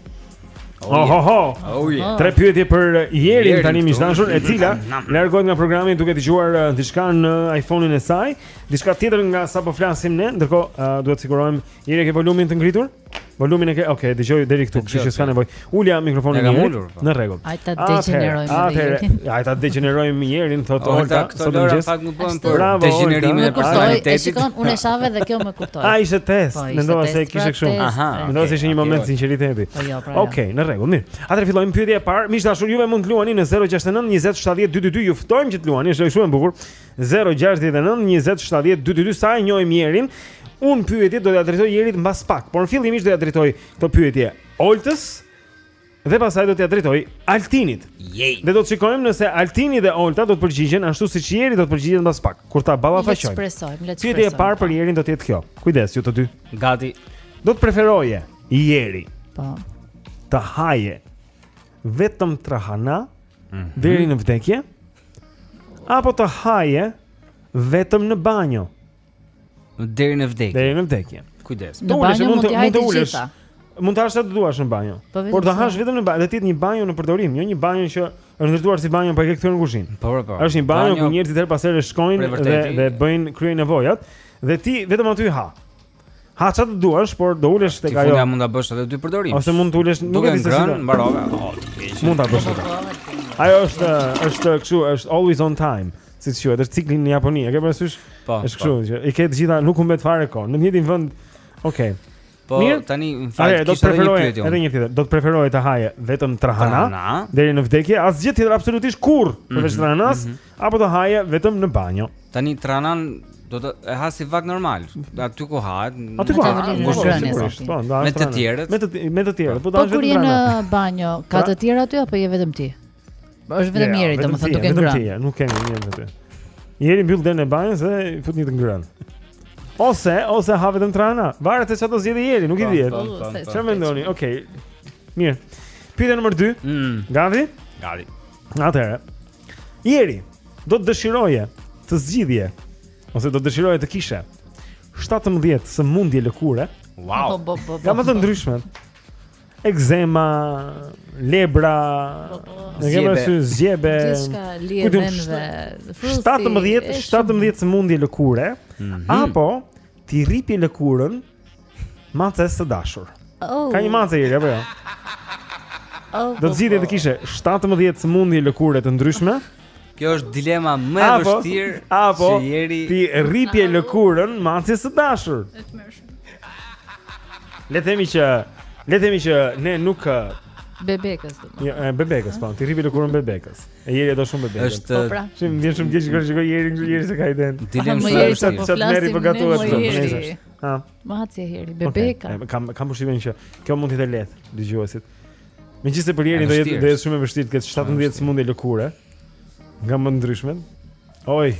Oh, oh, oh, oh. oh yeah. Tre pyetje për Jerin tani miq të dashur, e cila largohet nga programi duke dëgjuar uh, diçka në iPhone-in e saj, diçka tjetër nga sa po flasim ne, ndërkohë uh, duhet të sigurohemi Jeri ke volumin të ngritur? Volumin e ke, okay, dëgjoj deri këtu, kështu që s'ka nevojë. Ulja mikrofonin e ulur. Po. Në rregull. Hajt ta degjenerojmë. Atëherë, hajt ta degjenerojmë Jerin, thotë Olta, sot mëngjes. Fakt nuk bën për degjenerimin e personalitetit. Shikon, unë e shava dhe kjo më kuptoi. Ai ishte test, po, mendova se kishte pra kështu. Aha. Mendova se ishte një moment sinqeriteti. Po jo, pra. Jo. Okej, në rregull, mirë. Atëherë fillojmë pyetja e parë. Miq të dashur, juve mund të luani në 069 20 70 222. Ju ftojmë që të luani, është shumë e bukur. 069 20 70 222 sa e njohim Jerin, unë pyetjet do t'ia drejtoj Jerit mbas pak, por fillimisht do t'ia drejtoj këto pyetje Oltës dhe pastaj do t'ia drejtoj Altinit. Jej. Dhe do të shikojmë nëse Altini dhe Olta do të përgjigjen ashtu siç Jeri do të përgjigjet mbas pak, kur ta Le të ballafaqojmë. shpresojmë, le të shpresojmë. Pyetja e parë për Jerin do të jetë kjo. Kujdes ju të dy. Gati. Do të preferoje Jeri Po. të haje vetëm trahana deri në vdekje Apo të haje vetëm në banjo. Deri në vdekje. Deri në vdekje. Kujdes. Do të mund të mund të ulesh. Mund të hash sa të duash në banjo. Po, Por të hash vetëm në banjo, dhe të jetë një banjo në përdorim, jo një banjo që është ndërtuar si banjo pa e kthyer në kuzhinë. Po, po, po. Është një banjo ku njerëzit herë pas here shkojnë dhe dhe bëjnë kryejnë nevojat dhe ti vetëm aty ha. Ha çfarë të duash, por do ulesh tek ajo. Ti mund ta bësh edhe dy përdorime. Ose mund të ulesh nuk e di se si. Mbarove. Oh, mund ta bësh edhe. Po, po, po, ajo është është kështu, është always on time, siç quhet, është cikli në Japoni. E ke parasysh? Po. Është kështu që i ke të gjitha, nuk humbet fare kohë. Në të njëjtin vend. Okej. Po tani në fakt do të preferoj edhe një tjetër. Do të preferoje të haje vetëm trahana deri në vdekje, asgjë tjetër absolutisht kurr, mhm, përveç trahanas. Mhm. Apo të haje vetëm në banjo. Tani trahanan do të e hash si vakt normal. Aty ku hahet, aty ku hahet, në kuzhinë sa ti. Po, me të tjerët. Me të me të tjerët, po jo vetëm. Po kur je në banjo, ka të tjerë aty apo je vetëm ti? Është vetëm njëri, domethënë duke ngrënë. Vetëm ti, nuk ke njeri aty. Njeri mbyll derën e banjës dhe fut një të ngrënë. Ose, ose ha vetëm trahana. Varet se çfarë do zgjedhë Jeri, nuk i dihet. Çfarë mendoni? Okej. Mirë. Pyetja nr. 2. Mm. Gati? Gati. Atëherë, Jeri do të dëshiroje të zgjidhje ose do të dëshiroje të kishe 17 sëmundje lëkure. Wow. Po, po, po, Nga më të ndryshme. Ekzema, lebra, ne kemi sy zgjebe. Gjithçka lidhet me lëkurë. 17, 17 sëmundje lëkure mm -hmm. apo t'i rripje lëkurën Maces së dashur. Oh. Ka një mace Jeri apo jo? Oh, do të po, zgjidhje po. të kishe 17 sëmundje lëkure të ndryshme. Kjo është dilema më e vështirë apo Jeri... t'i rripje ah. lëkurën maces së dashur. Le të themi që le të themi që ne nuk bebekës do të. Jo, bebekës, po, t'i rripje lëkurën bebekës. E Jeri do shumë bebekën. Është po pra. Shumë vjen shumë keq kur shikoj Jeri, kur Jeri s'e ka idenë. Dilemë shumë Jeri se ça tmerri po gatuhet këtu. Ha. Ma ha ti Jeri, bebeka. Kam kam përshtypjen që kjo mund të jetë e lehtë dëgjuesit. Megjithëse për Jerin do jetë do jetë shumë e vështirë të ketë 17 sëmundje lëkure. Nga më të ndryshmet. Oj.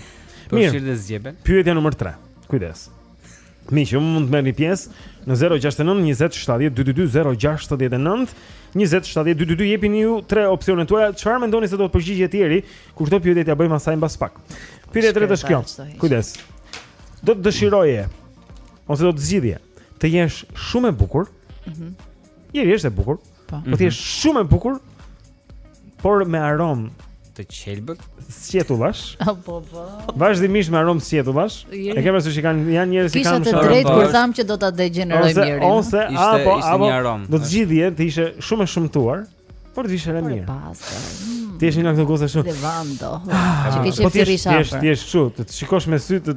Mirë. Pyetja numër 3. Kujdes. Miq, ju mund të merrni pjesë në 069 20 70 222 069 20 70 222 jepini ju tre opcionet tuaja çfarë mendoni se do të përgjigjet Jeri kur këto pyetjet t'ia bëjmë asaj mbas pak Pyetja e tretë është kjo, kujdes Do të dëshiroje ose do të zgjidhje të jesh shumë e bukur. Mhm. Mm Jeri është e bukur. Po. Do të jesh mhm. shumë e bukur por me aromë të qelbët, sjetullash. Po po. Vazhdimisht me aromë sjetullash. E ke parasysh që kanë janë njerëz që kanë shumë. Kishe të drejtë kur the që do ta degjeneroj mirë. Ose ose apo apo do të zgjidhje të ishe shumë e shëmtuar, por të vinte erë e mirë. Hmm. Ti je nga këto goca shumë. Livando. Ah, Ti ke qenë po fjerrisha. Ti je ti je kështu, të shikosh me sy të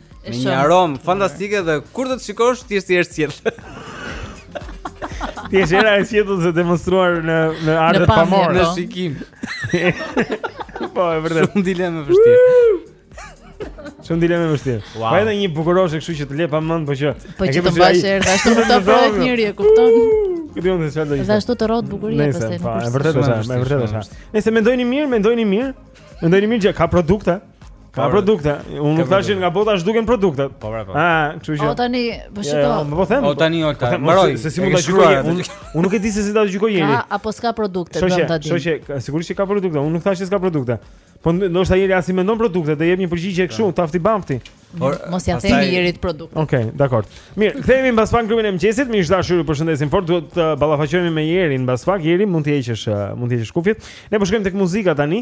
Me një aromë fantastike dhe kur të të shikosh, ti je si erë sjetulle. Ti je si era e sjetullës e demonstruar në, në artet pamore. Në po. shikim. po, e vërtetë. Shumë dilemë e vështirë. Shumë dilemë e vështirë. Wow. Po edhe një bukuroshe kështu që të lë pa mend, po që... Po që të mban erë dhe s'mund të afrohet njeri, e kupton? Këtë jonë të qalë dhe ishte. Dhe ashtu të rroftë bukuria, pa se në përshë. E vërtetë është, e vërtetë është. Nejse mendojeni mirë, mendojeni mirë. Mendojeni mirë që ka produkte. Ka produkte. Unë nuk thashë nga bota zhduken produktet. Po pra po. Ah, kështu që. O tani, po shiko. Po po them. O tani o tani. Mbaroj. Se si mund ta gjykoj? Unë unë nuk e di se si ta gjykoj Jerin. Ka apo s'ka produkte, do ta di. Shoqë, shoqë, sigurisht që ka produkte. Unë nuk thashë se s'ka produkte. Po ndoshta Jeri as i mendon produktet, do jep një përgjigje kështu, tafti bamti. Por mos ia themi Jerit produkte. Okej, dakor. Mirë, kthehemi mbas pak klubin e mëngjesit, miq të dashur, ju përshëndesim fort. Duhet të ballafaqohemi me Jerin mbas pak. Jeri mund të heqësh, mund të heqësh kufjet. Ne po shkojmë tek muzika tani.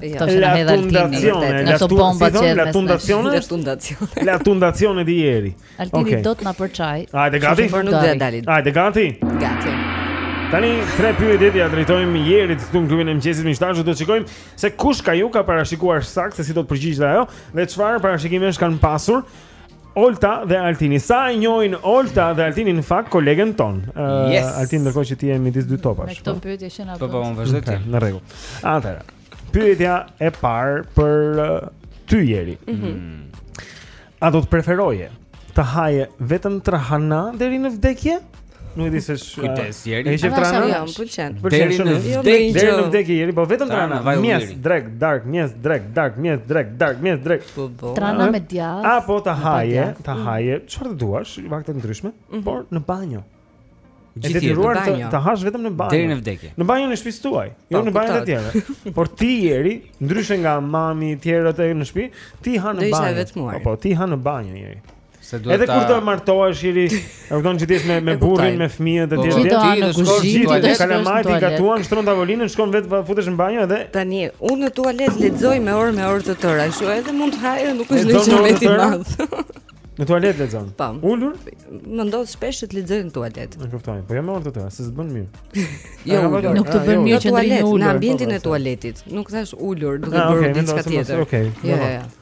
Këto që na hedh Altini vërtet. Nga ato bomba që hedh. La tundacione. La tundacione. La tundacione di ieri. Altini do të na përçaj. Hajde gati. Por nuk do t'ia dali. Hajde gati. Gati. Tani tre pyetje do t'ia drejtojmë Jerit këtu në klubin e mëngjesit miq të dashur do të shikojmë se kush nga ju ka parashikuar saktë se si do të përgjigjet ajo dhe çfarë parashikimesh kanë pasur Olta dhe Altini sa e njohin Olta dhe Altini në fakt kolegen tonë. Uh, yes. Altin ndërkohë që ti je midis dy topash. Me këto po. pyetje që na bën. Po po, unë vazhdo ti. Në rregull. Atëherë. Pyetja e parë për uh, ty Jeri. Mm -hmm. A do të preferoje të haje vetëm trahana deri në vdekje Nuk e di se është. Kujdes Jeri. E ke qejf trana. Jo, pëlqen. Deri në vdekje. Deri në vdekje Jeri, po vetëm trana. Mjes, drek, dark, mjes, drek, dark, mjes, drek, dark, mjes, drek. Trana me djathë. Apo të haje, të mm. haje, çfarë të duash, vakte ndryshme, mhm. por në banjo. Gjithë në banjo. Të hash vetëm në banjo. Deri në vdekje. Në banjon e shtëpisë tuaj, jo po, në banjat e tjera. Por ti Jeri, ndryshe nga mami e të tjerët në shtëpi, ti ha në banjo. Po, po ti ha në banjo Jeri. Se duhet Edhe ta... kur të martohesh Jeri, e kupton që ti je me burrin, me fëmijët e po, tjerë. Ti do të shkosh në tualet, kalamajt i gatuan, shtron tavolinën, shkon vetë futesh në banjo edhe. Tani, unë në tualet lexoj me orë me orë të tëra, kështu edhe mund të haj dhe nuk është ndonjë gjë e madhe. Në tualet lexon. Po. Ulur? Më ndodh shpesh të lexoj në tualet. E kuptoj. Po jo me orë të tëra, se s'bën mirë. Jo, nuk të bën mirë që të rrish ulur. Në ambientin e tualetit. Nuk thashë ulur, duke ah, bërë diçka tjetër. Okej, okay, okay. Jo, jo.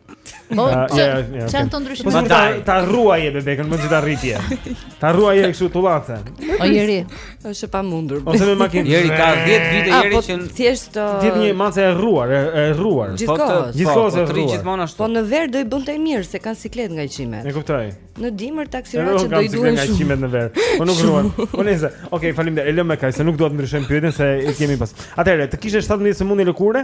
Po, ç'ka ndryshim. Po ta ta rruaje bebekën, mund të ta rritje. Ta rruaje kështu tullace. O Jeri, është e pamundur. Ose me makinë. Jeri ka 10 vite ah, Jeri po, që thjesht ditë uh, një mace e rruar, e rruar. Po gjithë kohës e rruar. Gjithmonë ashtu. Po në verë do i bënte mirë se kanë siklet nga qimet. E kuptoj. Në dimër taksirat që do i duhen nga qimet në verë. Po nuk rruan. Po nëse, okay, faleminderit. E lëmë me kaq se nuk dua të ndryshojmë pyetjen se e kemi pas. Atëherë, të kishe 17 sëmundje lëkure,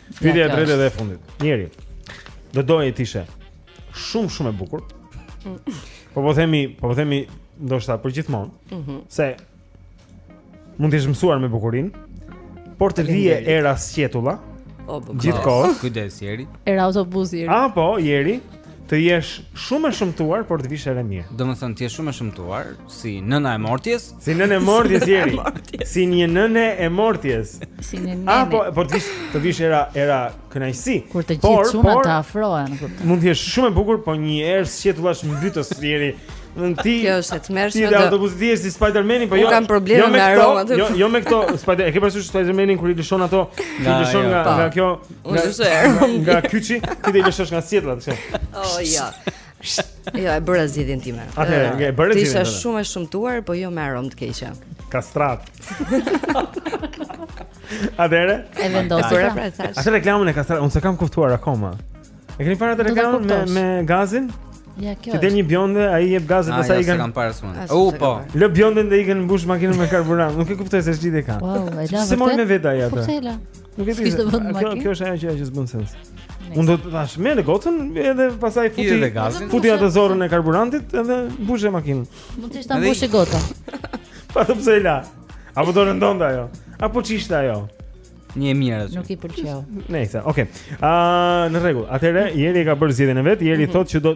Pyetja e tretë dhe e fundit. Jeri. Do doje të ishe Shumë shumë e bukur. Po po themi, po po themi ndoshta për gjithmonë. Ëh. Mhm. Se mund të jesh mësuar me bukurinë, por të vije erë sqetulla. O po. Gjithkohë. Kujdes Jeri. Erë autobusi. Apo, Jeri të jesh shumë e shëmtuar, por të vish erë e mirë. Domethënë të jesh shumë e shëmtuar si nëna e mortjes, Si nëna e mortjes Jeri. Si një nënë e mortjes. Si një nënë. Apo po të vish të vish era era kënaqësi. Kur të gjithë çuna të afrohen, kupton. Mund të jesh shumë e bukur, po një erë sqetullash mbytëse Jeri. Në ti Kjo është e tmerrshme. Ti do të bësh ti si Spider-Manin, po jo. Kam probleme jo me aromat. Jo, jo me këto Spider, e ke parasysh Spider-Manin kur i lëshon ato, i lëshon jo, nga nga kjo. Nga kyçi, ti i lëshon nga sqetulla, kështu. Oh, jo. Jo, e bëra zgjedhjen time. Atëherë, e bëre zgjedhjen. Ti shumë e shumtuar, po jo me aromë të keqe. Kastrat. Atëherë, e vendosur pra thash. Atë reklamën e kastrat, unë s'e kam kuptuar akoma. E keni parë atë reklamën me me gazin? Ja kjo. Ti del një bjonde, ai jep gazin pastaj ah, ikën. A s'e kam parë unë. U po. Lë bjonden dhe ikën mbush makinën me karburant. Nuk e kuptoj se ç'lidhje ka. Po, e la. S'e mori me vete ai atë? Po, Nuk e di. Kjo kjo është ajo që ajo s'bën sens. Unë do të thash merre gocën edhe pastaj futi edhe gazin. Futi atë zorrën e karburantit edhe mbushe makinën. Mund të ishte mbushë gota. Po atë pse e la. Apo do rëndonte ajo. Apo ç'ishte ajo. Një e mirë atë. Nuk i pëlqeu. Nice, okay. Ah, në rregull. Atëherë, Jeri ka bërë zgjedhjen e vet, Jeri mhm. thotë që do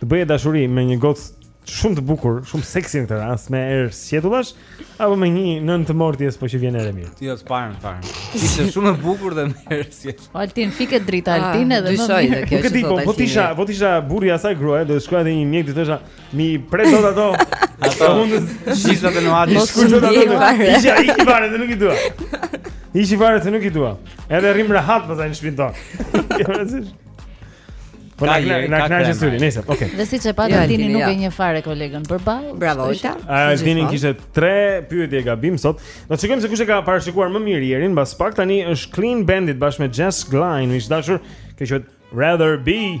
të bëje dashuri me një gocë shumë të bukur, shumë seksi në këtë rast, me erë sqetullash apo me një nën të mortjes, po që vjen erë mirë. Jo, të parën fare. Ishte shumë e bukur dhe me erë sqetullash. Altin fike drita ah, Altin edhe më mirë. Nuk e di, po po t'isha, po t'isha burri i asaj gruaje, do të shkoja te një mjek të thosha, m'i pret dot ato. Ato mund të shizat në atë. Mos kur do të thotë. Hiqi fare, dhe nuk i dua. Hiqi fare se nuk i dua. Edhe rrim rehat pasaj në shpinë tonë. Po na na kënaqë syri, nice, okay. Dhe siç e patë Altini nuk e njeh fare kolegën përballë. Bravo Olta. Altini kishte tre pyetje gabim sot. Do të shikojmë se kush e ka parashikuar më mirë Jerin, mbas pak tani është Clean Bandit bashkë me Jess Glynn, miq të dashur, që quhet Rather Be.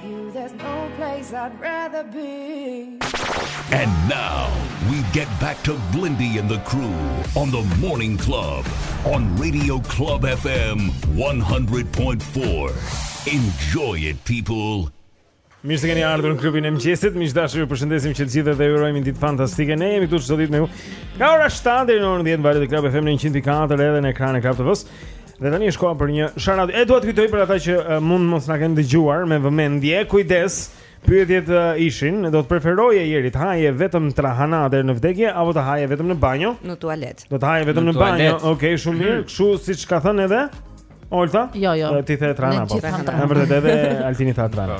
And now we get back to Blendi and the crew on the Morning Club on Radio Club FM 100.4. Enjoy it people. Mirë se keni ardhur në klubin e mëngjesit. Miq të dashur, ju përshëndesim që të gjithëve dhe ju urojmë një ditë fantastike. Ne jemi këtu çdo ditë me ju. Nga ora 7 deri në orën 10 në valët e Club FM 100.4 edhe në ekranin e Club TV-s. Dhe tani është koha për një sharadë. E dua të kujtoj për ata që uh, mund mos na kenë dëgjuar me vëmendje, kujdes. Pyetjet uh, ishin, do të preferoje Jeri të haje vetëm trahana deri në vdekje apo të haje vetëm në banjo? Në tualet. Do të haje vetëm në, në banjo. Okej, okay, shumë mirë. Mhm. Kështu siç ka thënë edhe Olta? Jo, jo. Ti the trahana apo? Është e vërtetë edhe Altini tha trahana.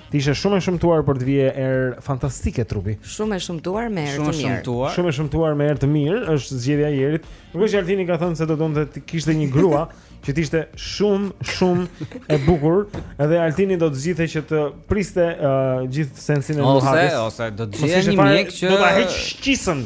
Të ishte shumë e shëmtuar por t'i vijë erë fantastike trupi. Shumë e shëmtuar me erë të mirë. Shumë e shëmtuar. Shumë e shëmtuar me erë të mirë është zgjedhja e Erit. Nuk është Altini ka thënë se do donte të kishte një grua që të ishte shumë shumë e bukur, edhe Altini do të zgjidhte që të priste uh, gjithë sensin e nuhatjes. Ose ose do të gjejë një mjek që do ta heqë shqisën.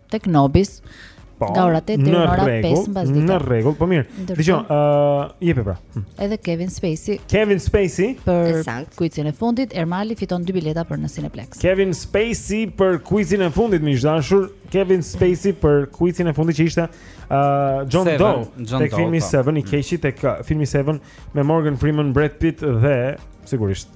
tek Nobis. Po. Nga ora 8 deri në ora 5 mbasdite. Në rregull, po mirë. Dëgjo, ë, uh, jepi pra. Hm. Edhe Kevin Spacey. Kevin Spacey për kuicin e fundit, Ermali fiton dy bileta për në Cineplex. Kevin Spacey për kuicin e fundit, miq të dashur. Kevin Spacey për kuicin e fundit që ishte ë uh, John Doe. Tek filmi Seven po. i keqi tek uh, filmi Seven me Morgan Freeman, Brad Pitt dhe sigurisht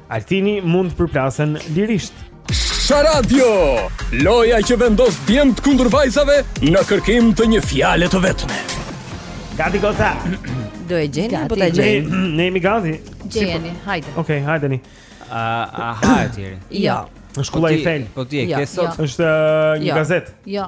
Altini mund të përplasen lirisht. Sharadio, loja që vendos djemt kundër vajzave në kërkim të një fjale të vetme. Gati goca. Do e gjeni apo ta gjeni? Ne, ne jemi gati. Gjeni, hajde. Okej, okay, hajdeni. A a ha atje. Jo. Në shkolla po i fel. Po ti e ke jo, sot? Jo. Është uh, një jo. gazetë. Jo.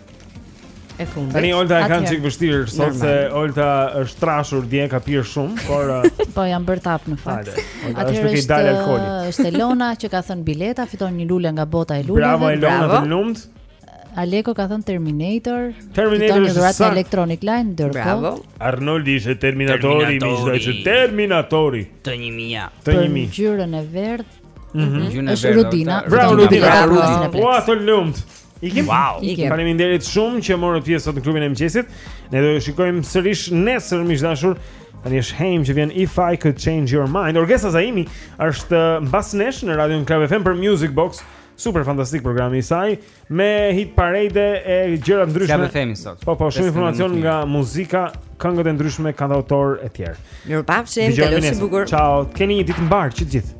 E fundit. Tani Olta e kanë çik të vështirë sot se Olta është trashur dje ka pirë shumë, por uh, po janë bërë tap në fakt. Atëherë s'të ka dalë alkooli. Është Elona që ka thënë bileta, fiton një lule nga bota e luleve. Bravo Elona, të lumt. Aleko ka thënë Terminator. Terminator është dhuratë sa... Electronic Line ndërkohë. Bravo. Arnold ishte Terminatori, Terminatori. ishte Terminatori. T 1000. T 1000. Për ngjyrën e verdhë Mhm. Ngjyra e verdhë. Rudina. Bravo Rudina. Bravo të lumt. Ikim. Wow. Ikim. Faleminderit shumë që morët pjesë sot në klubin e mëngjesit. Ne do të shikohemi sërish nesër miq të dashur. Tani është Haim që vjen If I Could Change Your Mind. Orgesa Zaimi është mbas nesh në Radio Club FM për Music Box. Super fantastik programi i saj. Me hit parade e gjëra të ndryshme. Çfarë themi sot? Po po, shumë informacion nga muzika, këngët e ndryshme, kantautorë etj. Mirupafshim, kalofshi bukur. Ciao, keni një ditë të mbarë që të gjithë.